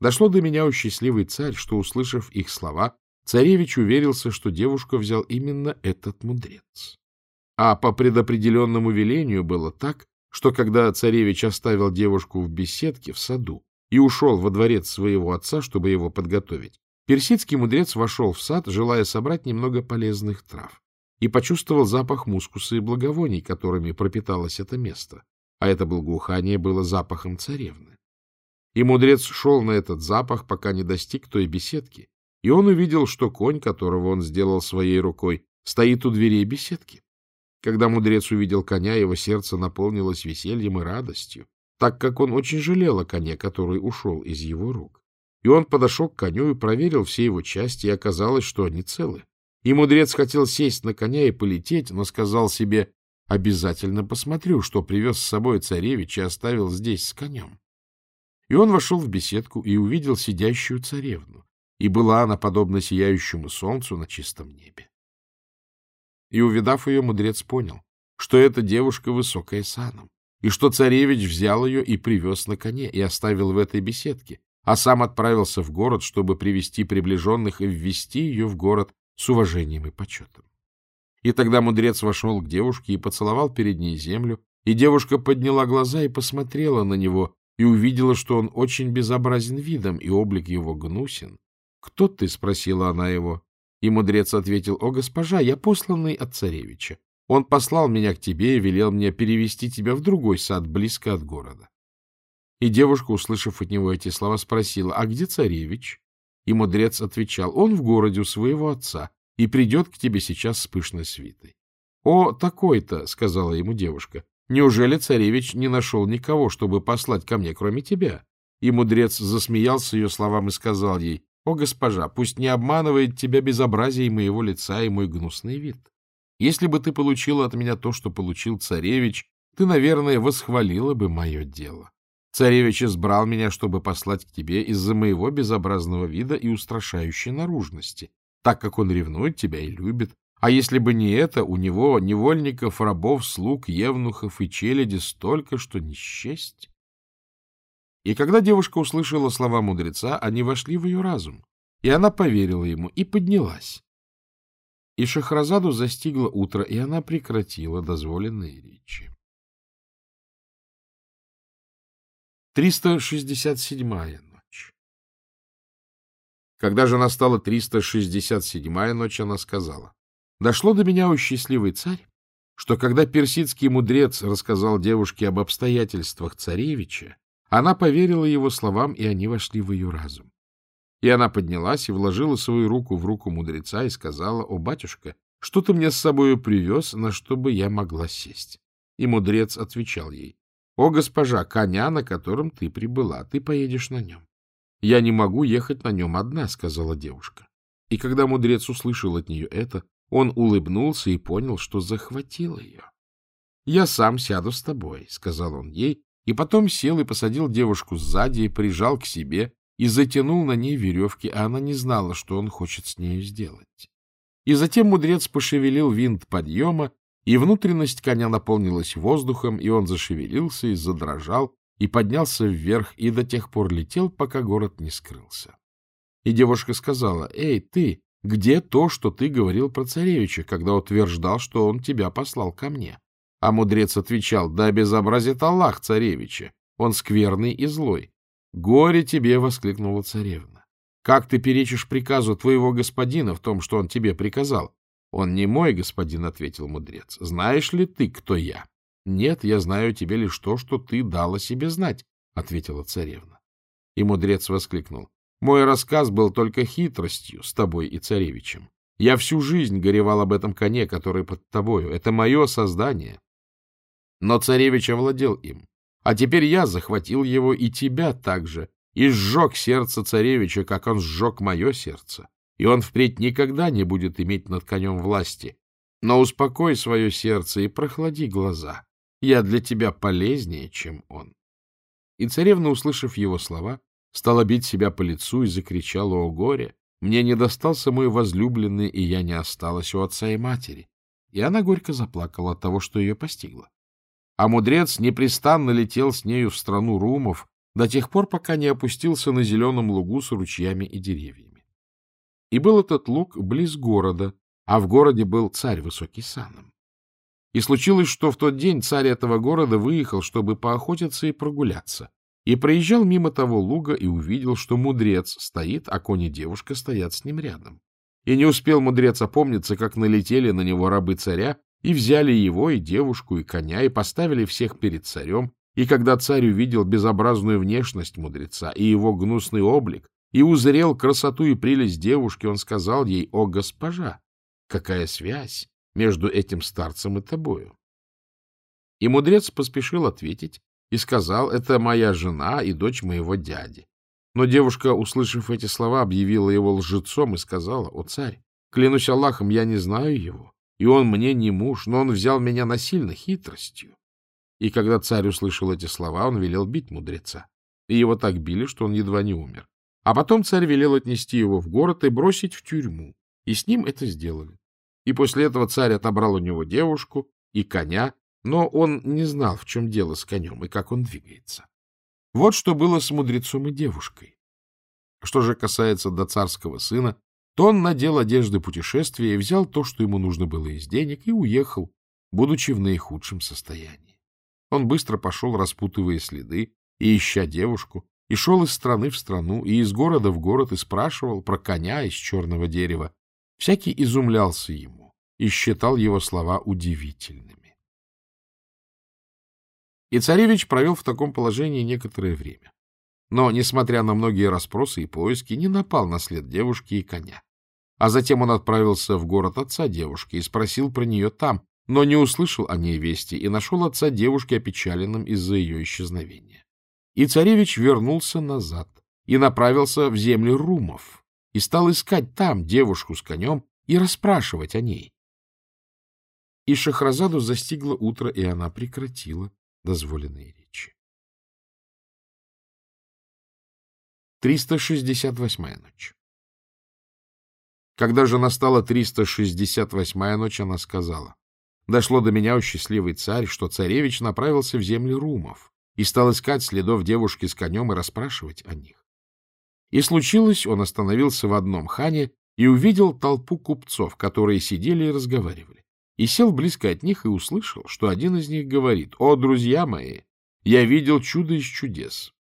«Дошло до меня, у счастливый царь, что, услышав их слова, царевич уверился, что девушка взял именно этот мудрец. А по предопределенному велению было так, что когда царевич оставил девушку в беседке в саду и ушел во дворец своего отца, чтобы его подготовить, персидский мудрец вошел в сад, желая собрать немного полезных трав. И почувствовал запах мускуса и благовоний, которыми пропиталось это место, а это благоухание было запахом царевны. И мудрец шел на этот запах, пока не достиг той беседки, и он увидел, что конь, которого он сделал своей рукой, стоит у дверей беседки. Когда мудрец увидел коня, его сердце наполнилось весельем и радостью, так как он очень жалел о коне, который ушел из его рук. И он подошел к коню и проверил все его части, и оказалось, что они целы. И мудрец хотел сесть на коня и полететь, но сказал себе, обязательно посмотрю, что привез с собой царевич и оставил здесь с конем. И он вошел в беседку и увидел сидящую царевну, и была она подобна сияющему солнцу на чистом небе. И, увидав ее, мудрец понял, что эта девушка высокая саном, и что царевич взял ее и привез на коне и оставил в этой беседке, а сам отправился в город, чтобы привести приближенных и ввести ее в город с уважением и почетом. И тогда мудрец вошел к девушке и поцеловал перед ней землю, и девушка подняла глаза и посмотрела на него, и увидела, что он очень безобразен видом, и облик его гнусен. — Кто ты? — спросила она его. И мудрец ответил, — О, госпожа, я посланный от царевича. Он послал меня к тебе и велел мне перевести тебя в другой сад, близко от города. И девушка, услышав от него эти слова, спросила, а где царевич? И мудрец отвечал, он в городе у своего отца и придет к тебе сейчас с пышной свитой. — О, такой-то, — сказала ему девушка, — неужели царевич не нашел никого, чтобы послать ко мне, кроме тебя? И мудрец засмеялся ее словам и сказал ей, — О, госпожа, пусть не обманывает тебя безобразие моего лица и мой гнусный вид. Если бы ты получила от меня то, что получил царевич, ты, наверное, восхвалила бы мое дело. Царевич избрал меня, чтобы послать к тебе из-за моего безобразного вида и устрашающей наружности, так как он ревнует тебя и любит. А если бы не это, у него невольников, рабов, слуг, евнухов и челяди столько, что не счесть. И когда девушка услышала слова мудреца, они вошли в ее разум, и она поверила ему и поднялась. И Шахразаду застигло утро, и она прекратила дозволенные речи. 367-я ночь. Когда же настала 367-я ночь, она сказала, «Дошло до меня, о счастливый царь, что когда персидский мудрец рассказал девушке об обстоятельствах царевича, она поверила его словам, и они вошли в ее разум. И она поднялась и вложила свою руку в руку мудреца и сказала, «О, батюшка, что ты мне с собою привез, на что бы я могла сесть?» И мудрец отвечал ей, — О, госпожа, коня, на котором ты прибыла, ты поедешь на нем. — Я не могу ехать на нем одна, — сказала девушка. И когда мудрец услышал от нее это, он улыбнулся и понял, что захватил ее. — Я сам сяду с тобой, — сказал он ей, и потом сел и посадил девушку сзади и прижал к себе и затянул на ней веревки, а она не знала, что он хочет с нею сделать. И затем мудрец пошевелил винт подъема, и внутренность коня наполнилась воздухом, и он зашевелился и задрожал, и поднялся вверх, и до тех пор летел, пока город не скрылся. И девушка сказала, «Эй, ты, где то, что ты говорил про царевича, когда утверждал, что он тебя послал ко мне?» А мудрец отвечал, «Да безобразит Аллах царевича, он скверный и злой». «Горе тебе!» — воскликнула царевна. «Как ты перечишь приказу твоего господина в том, что он тебе приказал? Он не мой господин, — ответил мудрец. — Знаешь ли ты, кто я? — Нет, я знаю тебе лишь то, что ты дала себе знать, — ответила царевна. И мудрец воскликнул. — Мой рассказ был только хитростью с тобой и царевичем. Я всю жизнь горевал об этом коне, который под тобою. Это мое создание. Но царевич овладел им. А теперь я захватил его и тебя также, и сжег сердце царевича, как он сжег мое сердце и он впредь никогда не будет иметь над конем власти. Но успокой свое сердце и прохлади глаза. Я для тебя полезнее, чем он. И царевна, услышав его слова, стала бить себя по лицу и закричала о горе. Мне не достался мой возлюбленный, и я не осталась у отца и матери. И она горько заплакала от того, что ее постигло. А мудрец непрестанно летел с нею в страну румов до тех пор, пока не опустился на зеленом лугу с ручьями и деревьями. И был этот луг близ города, а в городе был царь высокий саном. И случилось, что в тот день царь этого города выехал, чтобы поохотиться и прогуляться, и проезжал мимо того луга и увидел, что мудрец стоит, а кони девушка стоят с ним рядом. И не успел мудрец опомниться, как налетели на него рабы царя, и взяли его, и девушку, и коня, и поставили всех перед царем. И когда царь увидел безобразную внешность мудреца и его гнусный облик, и узрел красоту и прелесть девушки, он сказал ей, «О, госпожа, какая связь между этим старцем и тобою?» И мудрец поспешил ответить и сказал, «Это моя жена и дочь моего дяди». Но девушка, услышав эти слова, объявила его лжецом и сказала, «О, царь, клянусь Аллахом, я не знаю его, и он мне не муж, но он взял меня насильно, хитростью». И когда царь услышал эти слова, он велел бить мудреца. И его так били, что он едва не умер. А потом царь велел отнести его в город и бросить в тюрьму. И с ним это сделали. И после этого царь отобрал у него девушку и коня, но он не знал, в чем дело с конем и как он двигается. Вот что было с мудрецом и девушкой. Что же касается до царского сына, то он надел одежды путешествия и взял то, что ему нужно было из денег, и уехал, будучи в наихудшем состоянии. Он быстро пошел, распутывая следы и ища девушку, и шел из страны в страну, и из города в город, и спрашивал про коня из черного дерева. Всякий изумлялся ему и считал его слова удивительными. И царевич провел в таком положении некоторое время. Но, несмотря на многие расспросы и поиски, не напал на след девушки и коня. А затем он отправился в город отца девушки и спросил про нее там, но не услышал о ней вести и нашел отца девушки опечаленным из-за ее исчезновения. И царевич вернулся назад и направился в землю румов и стал искать там девушку с конем и расспрашивать о ней. И Шахразаду застигло утро, и она прекратила дозволенные речи. 368-я ночь Когда же настала 368-я ночь, она сказала, «Дошло до меня, о счастливый царь, что царевич направился в земли румов и стал искать следов девушки с конем и расспрашивать о них. И случилось, он остановился в одном хане и увидел толпу купцов, которые сидели и разговаривали и сел близко от них и услышал, что один из них говорит, «О, друзья мои, я видел чудо из чудес».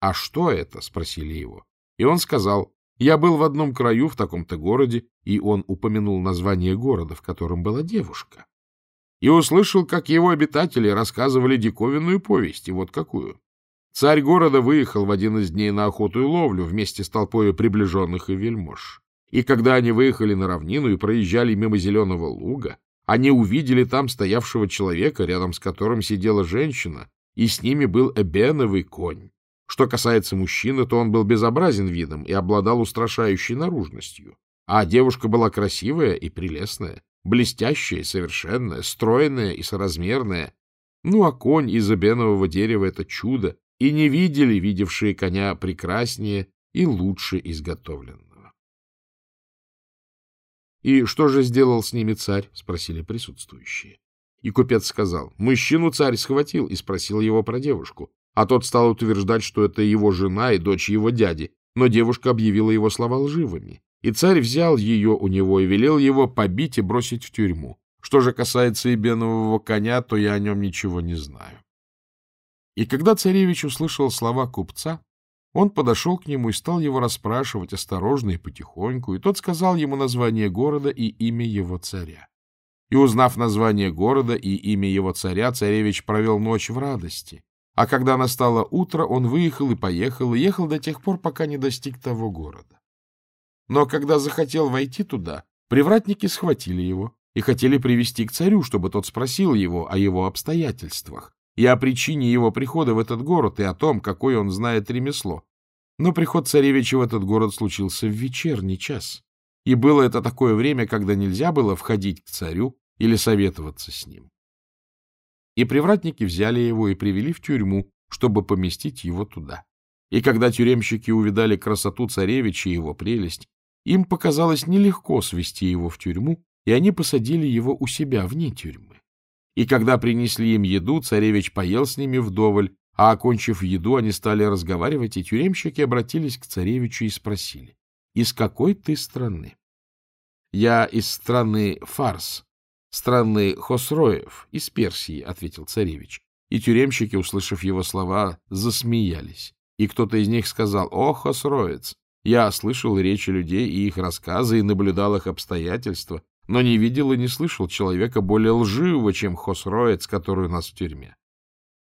«А что это?» — спросили его. И он сказал, «Я был в одном краю, в таком-то городе», и он упомянул название города, в котором была девушка. И услышал, как его обитатели рассказывали диковинную повесть, и вот какую. Царь города выехал в один из дней на охоту и ловлю вместе с толпой приближенных и вельмож. И когда они выехали на равнину и проезжали мимо зеленого луга, они увидели там стоявшего человека, рядом с которым сидела женщина, и с ними был эбеновый конь. Что касается мужчины, то он был безобразен видом и обладал устрашающей наружностью. А девушка была красивая и прелестная, блестящая и совершенная, стройная и соразмерная. Ну, а конь из эбенового дерева — это чудо, и не видели видевшие коня прекраснее и лучше изготовленного. И что же сделал с ними царь? — спросили присутствующие. И купец сказал, мужчину царь схватил и спросил его про девушку. А тот стал утверждать, что это его жена и дочь его дяди, но девушка объявила его слова лживыми. И царь взял ее у него и велел его побить и бросить в тюрьму. Что же касается ибенового коня, то я о нем ничего не знаю. И когда царевич услышал слова купца, он подошел к нему и стал его расспрашивать осторожно и потихоньку, и тот сказал ему название города и имя его царя. И, узнав название города и имя его царя, царевич провел ночь в радости. А когда настало утро, он выехал и поехал, и ехал до тех пор, пока не достиг того города. Но когда захотел войти туда, привратники схватили его и хотели привести к царю, чтобы тот спросил его о его обстоятельствах, и о причине его прихода в этот город, и о том, какое он знает ремесло. Но приход царевича в этот город случился в вечерний час, и было это такое время, когда нельзя было входить к царю или советоваться с ним. И привратники взяли его и привели в тюрьму, чтобы поместить его туда. И когда тюремщики увидали красоту царевича и его прелесть, им показалось нелегко свести его в тюрьму, и они посадили его у себя вне тюрьмы. И когда принесли им еду, царевич поел с ними вдоволь, а, окончив еду, они стали разговаривать, и тюремщики обратились к царевичу и спросили, «Из какой ты страны?» «Я из страны Фарс, страны Хосроев, из Персии», — ответил царевич. И тюремщики, услышав его слова, засмеялись. И кто-то из них сказал, «О, Хосроец, Я слышал речи людей и их рассказы, и наблюдал их обстоятельства, но не видел и не слышал человека более лживого, чем Хосроец, который у нас в тюрьме.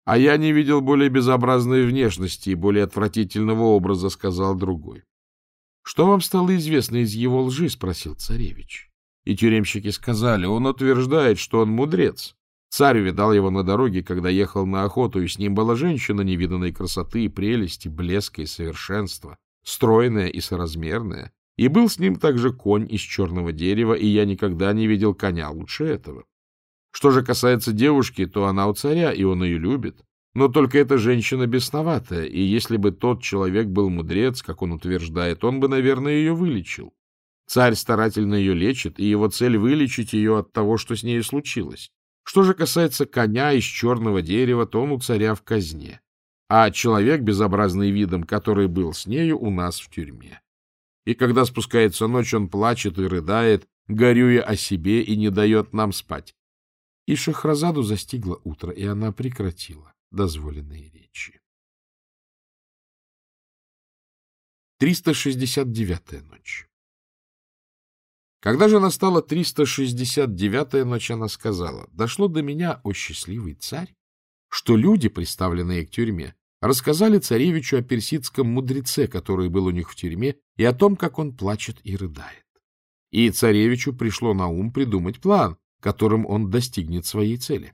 А я не видел более безобразной внешности и более отвратительного образа, — сказал другой. — Что вам стало известно из его лжи? — спросил царевич. И тюремщики сказали, он утверждает, что он мудрец. Царь видал его на дороге, когда ехал на охоту, и с ним была женщина невиданной красоты и прелести, блеска и совершенства, стройная и соразмерная, и был с ним также конь из черного дерева, и я никогда не видел коня лучше этого. Что же касается девушки, то она у царя, и он ее любит. Но только эта женщина бесноватая, и если бы тот человек был мудрец, как он утверждает, он бы, наверное, ее вылечил. Царь старательно ее лечит, и его цель — вылечить ее от того, что с ней случилось. Что же касается коня из черного дерева, то он у царя в казне, а человек, безобразный видом, который был с нею, у нас в тюрьме и когда спускается ночь, он плачет и рыдает, горюя о себе и не дает нам спать. И Шахразаду застигло утро, и она прекратила дозволенные речи. 369-я ночь Когда же настала 369-я ночь, она сказала, «Дошло до меня, о счастливый царь, что люди, представленные к тюрьме, рассказали царевичу о персидском мудреце, который был у них в тюрьме, и о том, как он плачет и рыдает. И царевичу пришло на ум придумать план, которым он достигнет своей цели.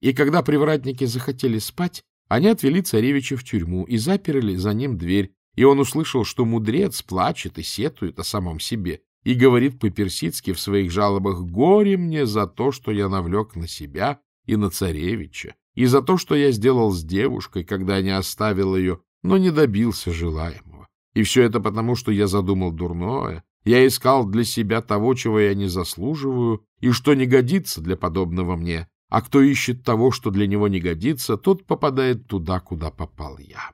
И когда привратники захотели спать, они отвели царевича в тюрьму и заперли за ним дверь, и он услышал, что мудрец плачет и сетует о самом себе, и говорит по-персидски в своих жалобах «Горе мне за то, что я навлек на себя и на царевича, и за то, что я сделал с девушкой, когда не оставил ее, но не добился желаемого. И все это потому, что я задумал дурное, я искал для себя того, чего я не заслуживаю, и что не годится для подобного мне, а кто ищет того, что для него не годится, тот попадает туда, куда попал я.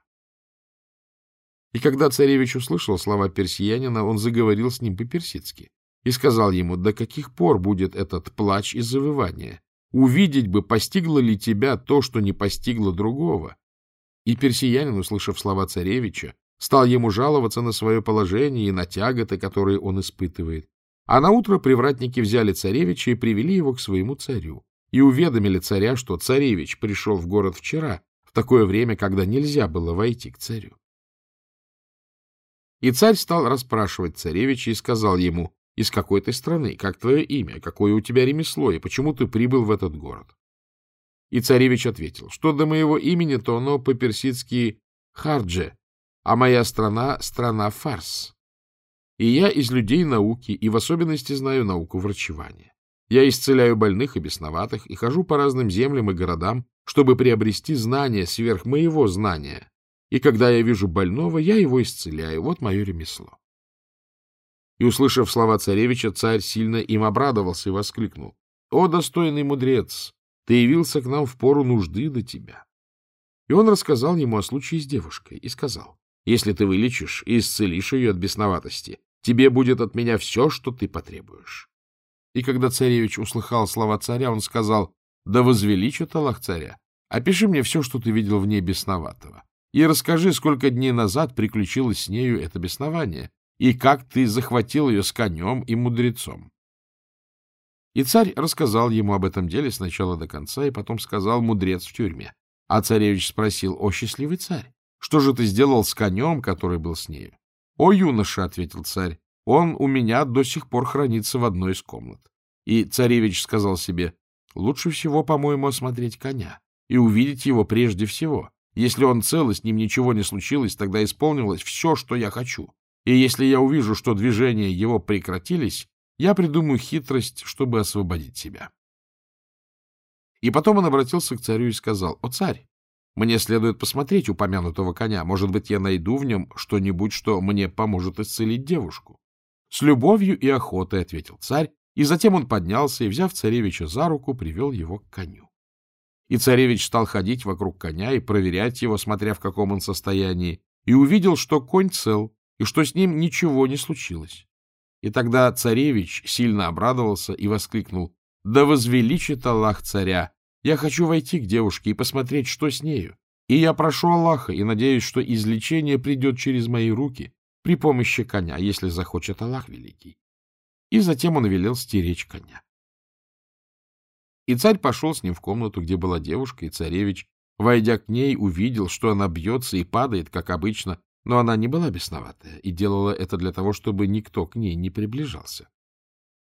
И когда царевич услышал слова персиянина, он заговорил с ним по-персидски и сказал ему, до каких пор будет этот плач и завывание, Увидеть бы, постигло ли тебя то, что не постигло другого. И персиянин, услышав слова царевича, стал ему жаловаться на свое положение и на тяготы, которые он испытывает. А наутро привратники взяли царевича и привели его к своему царю, и уведомили царя, что царевич пришел в город вчера, в такое время, когда нельзя было войти к царю. И царь стал расспрашивать царевича и сказал ему, из какой ты страны, как твое имя, какое у тебя ремесло и почему ты прибыл в этот город. И царевич ответил, что до моего имени, то оно по-персидски «хардже», а моя страна — страна Фарс. И я из людей науки, и в особенности знаю науку врачевания. Я исцеляю больных и бесноватых, и хожу по разным землям и городам, чтобы приобрести знания сверх моего знания. И когда я вижу больного, я его исцеляю. Вот мое ремесло. И, услышав слова царевича, царь сильно им обрадовался и воскликнул. — О, достойный мудрец! Ты явился к нам в пору нужды до тебя. И он рассказал ему о случае с девушкой и сказал, — Если ты вылечишь и исцелишь ее от бесноватости, тебе будет от меня все, что ты потребуешь. И когда царевич услыхал слова царя, он сказал, — Да возвеличит Аллах царя! Опиши мне все, что ты видел в ней бесноватого, и расскажи, сколько дней назад приключилось с нею это беснование, и как ты захватил ее с конем и мудрецом. И царь рассказал ему об этом деле сначала до конца, и потом сказал мудрец в тюрьме. А царевич спросил, о, счастливый царь, что же ты сделал с конем, который был с нею? О, юноша, — ответил царь, — он у меня до сих пор хранится в одной из комнат. И царевич сказал себе, лучше всего, по-моему, осмотреть коня и увидеть его прежде всего. Если он цел, и с ним ничего не случилось, тогда исполнилось все, что я хочу. И если я увижу, что движения его прекратились, я придумаю хитрость, чтобы освободить себя. И потом он обратился к царю и сказал, «О, царь, мне следует посмотреть упомянутого коня. Может быть, я найду в нем что-нибудь, что мне поможет исцелить девушку». «С любовью и охотой», — ответил царь, и затем он поднялся и, взяв царевича за руку, привел его к коню. И царевич стал ходить вокруг коня и проверять его, смотря в каком он состоянии, и увидел, что конь цел, и что с ним ничего не случилось. И тогда царевич сильно обрадовался и воскликнул, «Да возвеличит Аллах царя! Я хочу войти к девушке и посмотреть, что с нею. И я прошу Аллаха и надеюсь, что излечение придет через мои руки. при помощи коня, если захочет Аллах Великий. И затем он велел стеречь коня. И царь пошел с ним в комнату, где была девушка, и царевич, войдя к ней, увидел, что она бьется и падает, как обычно, но она не была бесноватая и делала это для того, чтобы никто к ней не приближался.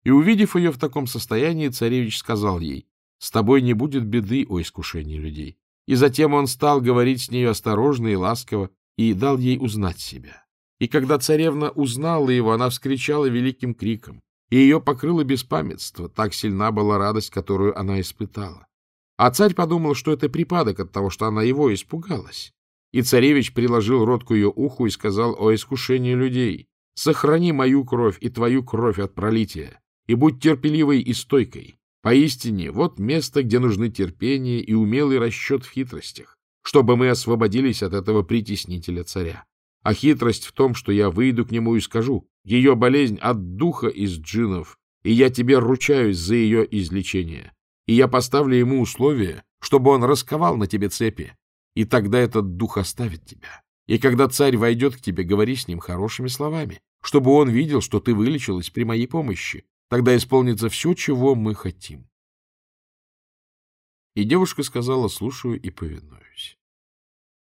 И, увидев ее в таком состоянии, царевич сказал ей, «С тобой не будет беды о искушении людей». И затем он стал говорить с нею осторожно и ласково и дал ей узнать себя. И когда царевна узнала его, она вскричала великим криком, и ее покрыло беспамятство, так сильна была радость, которую она испытала. А царь подумал, что это припадок от того, что она его испугалась. И царевич приложил рот к ее уху и сказал о искушении людей. «Сохрани мою кровь и твою кровь от пролития, и будь терпеливой и стойкой. Поистине, вот место, где нужны терпение и умелый расчет в хитростях, чтобы мы освободились от этого притеснителя царя. А хитрость в том, что я выйду к нему и скажу, ее болезнь от духа из джинов, и я тебе ручаюсь за ее излечение. И я поставлю ему условие, чтобы он расковал на тебе цепи, и тогда этот дух оставит тебя. И когда царь войдет к тебе, говори с ним хорошими словами, чтобы он видел, что ты вылечилась при моей помощи. Тогда исполнится все, чего мы хотим. И девушка сказала, слушаю и повинуюсь.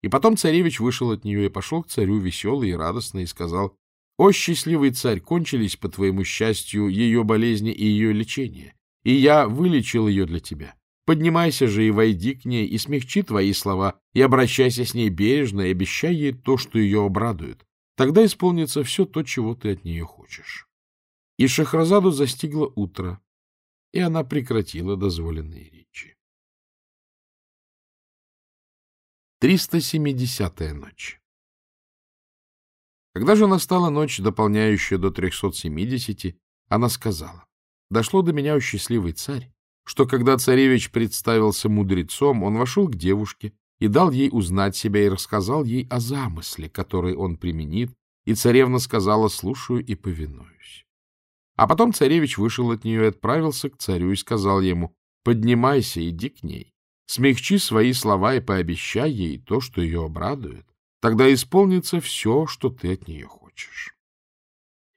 И потом царевич вышел от нее и пошел к царю веселый и радостный и сказал, «О, счастливый царь, кончились, по твоему счастью, ее болезни и ее лечение, и я вылечил ее для тебя. Поднимайся же и войди к ней, и смягчи твои слова, и обращайся с ней бережно, и обещай ей то, что ее обрадует. Тогда исполнится все то, чего ты от нее хочешь». И Шахразаду застигло утро, и она прекратила дозволенные речи. 370-я ночь Когда же настала ночь, дополняющая до 370, она сказала, «Дошло до меня, о счастливый царь, что когда царевич представился мудрецом, он вошел к девушке и дал ей узнать себя и рассказал ей о замысле, который он применит, и царевна сказала, слушаю и повинуюсь. А потом царевич вышел от нее и отправился к царю и сказал ему, поднимайся, иди к ней. Смягчи свои слова и пообещай ей то, что ее обрадует. Тогда исполнится все, что ты от нее хочешь.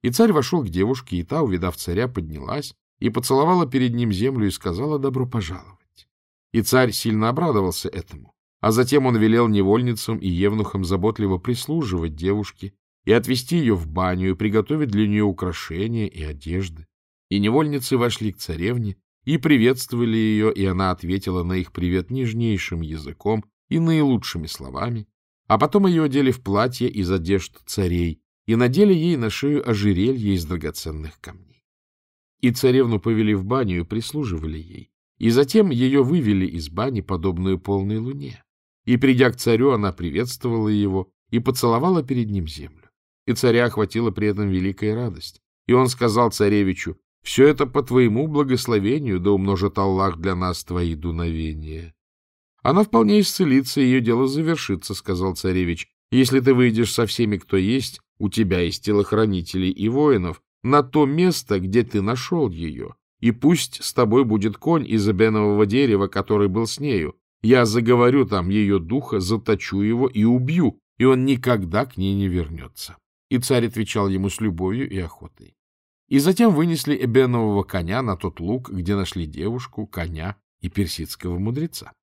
И царь вошел к девушке, и та, увидав царя, поднялась и поцеловала перед ним землю и сказала «добро пожаловать». И царь сильно обрадовался этому. А затем он велел невольницам и евнухам заботливо прислуживать девушке и отвести ее в баню и приготовить для нее украшения и одежды. И невольницы вошли к царевне и приветствовали ее, и она ответила на их привет нежнейшим языком и наилучшими словами, а потом ее одели в платье из одежд царей и надели ей на шею ожерелье из драгоценных камней. И царевну повели в баню и прислуживали ей, и затем ее вывели из бани, подобную полной луне. И, придя к царю, она приветствовала его и поцеловала перед ним землю. И царя охватила при этом великая радость. И он сказал царевичу, все это по твоему благословению, да умножит Аллах для нас твои дуновения. Она вполне исцелится, ее дело завершится, — сказал царевич. Если ты выйдешь со всеми, кто есть, у тебя есть телохранителей и воинов, на то место, где ты нашел ее, и пусть с тобой будет конь из эбенового дерева, который был с нею. Я заговорю там ее духа, заточу его и убью, и он никогда к ней не вернется. И царь отвечал ему с любовью и охотой. И затем вынесли эбенового коня на тот луг, где нашли девушку, коня и персидского мудреца.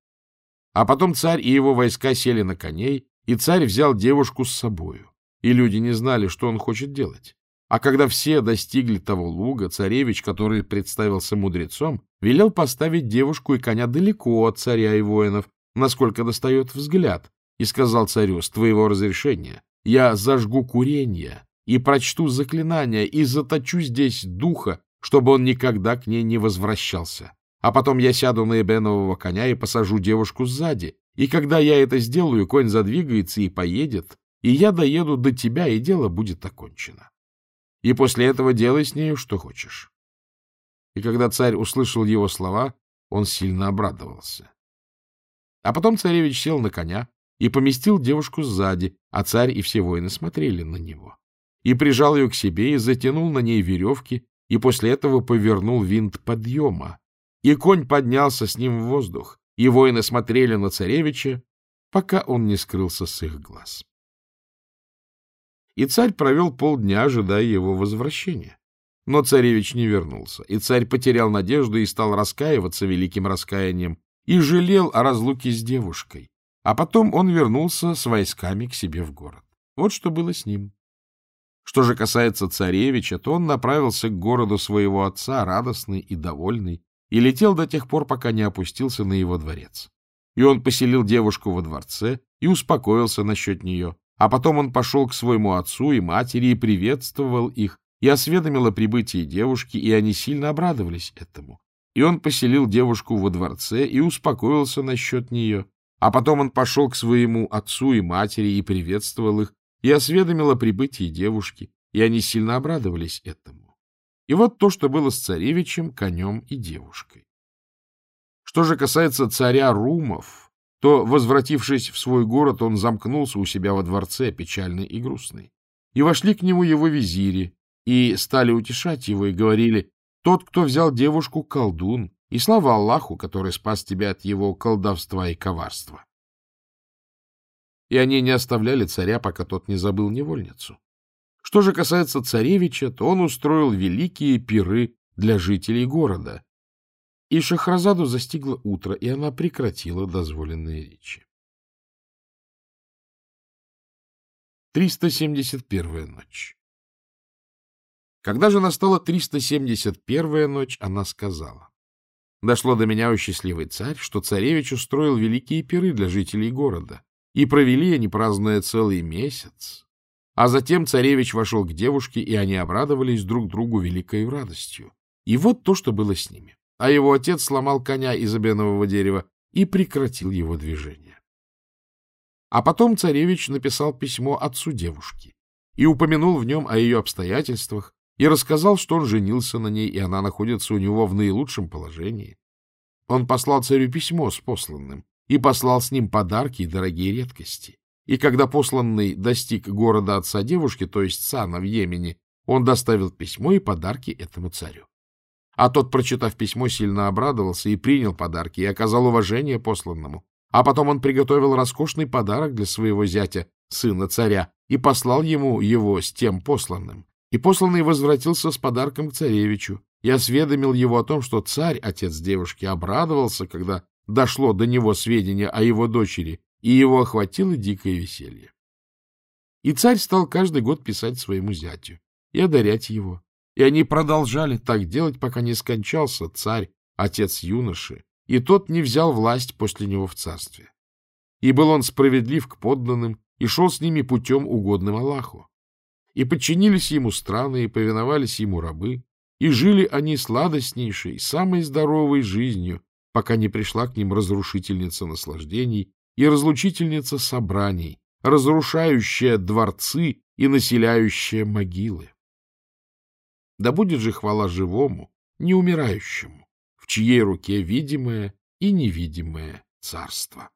А потом царь и его войска сели на коней, и царь взял девушку с собою. И люди не знали, что он хочет делать. А когда все достигли того луга, царевич, который представился мудрецом, велел поставить девушку и коня далеко от царя и воинов, насколько достает взгляд, и сказал царю, с твоего разрешения, я зажгу курение и прочту заклинание, и заточу здесь духа, чтобы он никогда к ней не возвращался. А потом я сяду на эбенового коня и посажу девушку сзади, и когда я это сделаю, конь задвигается и поедет, и я доеду до тебя, и дело будет окончено. И после этого делай с нею что хочешь. И когда царь услышал его слова, он сильно обрадовался. А потом царевич сел на коня и поместил девушку сзади, а царь и все воины смотрели на него и прижал ее к себе и затянул на ней веревки, и после этого повернул винт подъема. И конь поднялся с ним в воздух, и воины смотрели на царевича, пока он не скрылся с их глаз. И царь провел полдня, ожидая его возвращения. Но царевич не вернулся, и царь потерял надежду и стал раскаиваться великим раскаянием, и жалел о разлуке с девушкой. А потом он вернулся с войсками к себе в город. Вот что было с ним. Что же касается царевича, то он направился к городу своего отца, радостный и довольный, и летел до тех пор, пока не опустился на его дворец. И он поселил девушку во дворце и успокоился насчет нее, а потом он пошел к своему отцу и матери и приветствовал их, и осведомил о прибытии девушки, и они сильно обрадовались этому. И он поселил девушку во дворце и успокоился насчет нее. А потом он пошел к своему отцу и матери и приветствовал их, и осведомил о прибытии девушки, и они сильно обрадовались этому. И вот то, что было с царевичем, конем и девушкой. Что же касается царя Румов, то, возвратившись в свой город, он замкнулся у себя во дворце, печальный и грустный. И вошли к нему его визири, и стали утешать его, и говорили, «Тот, кто взял девушку, колдун, и слава Аллаху, который спас тебя от его колдовства и коварства». И они не оставляли царя, пока тот не забыл невольницу. Что же касается царевича, то он устроил великие пиры для жителей города, и Шахразаду застигло утро, и она прекратила дозволенные речи. 371-я ночь Когда же настала 371-я ночь, она сказала. Дошло до меня, о счастливый царь, что царевич устроил великие пиры для жителей города, и провели они, празднуя целый месяц. А затем царевич вошел к девушке, и они обрадовались друг другу великой радостью. И вот то, что было с ними а его отец сломал коня из обенового дерева и прекратил его движение. А потом царевич написал письмо отцу девушки и упомянул в нем о ее обстоятельствах и рассказал, что он женился на ней, и она находится у него в наилучшем положении. Он послал царю письмо с посланным и послал с ним подарки и дорогие редкости. И когда посланный достиг города отца девушки, то есть Сана в Йемене, он доставил письмо и подарки этому царю. А тот, прочитав письмо, сильно обрадовался и принял подарки, и оказал уважение посланному. А потом он приготовил роскошный подарок для своего зятя, сына царя, и послал ему его с тем посланным. И посланный возвратился с подарком к царевичу и осведомил его о том, что царь, отец девушки, обрадовался, когда дошло до него сведения о его дочери, и его охватило дикое веселье. И царь стал каждый год писать своему зятю и одарять его, и они продолжали так делать, пока не скончался царь, отец юноши, и тот не взял власть после него в царстве. И был он справедлив к подданным, и шел с ними путем угодным Аллаху. И подчинились ему страны, и повиновались ему рабы, и жили они сладостнейшей, самой здоровой жизнью, пока не пришла к ним разрушительница наслаждений и разлучительница собраний, разрушающая дворцы и населяющая могилы. Да будет же хвала живому, неумирающему, в чьей руке видимое и невидимое царство.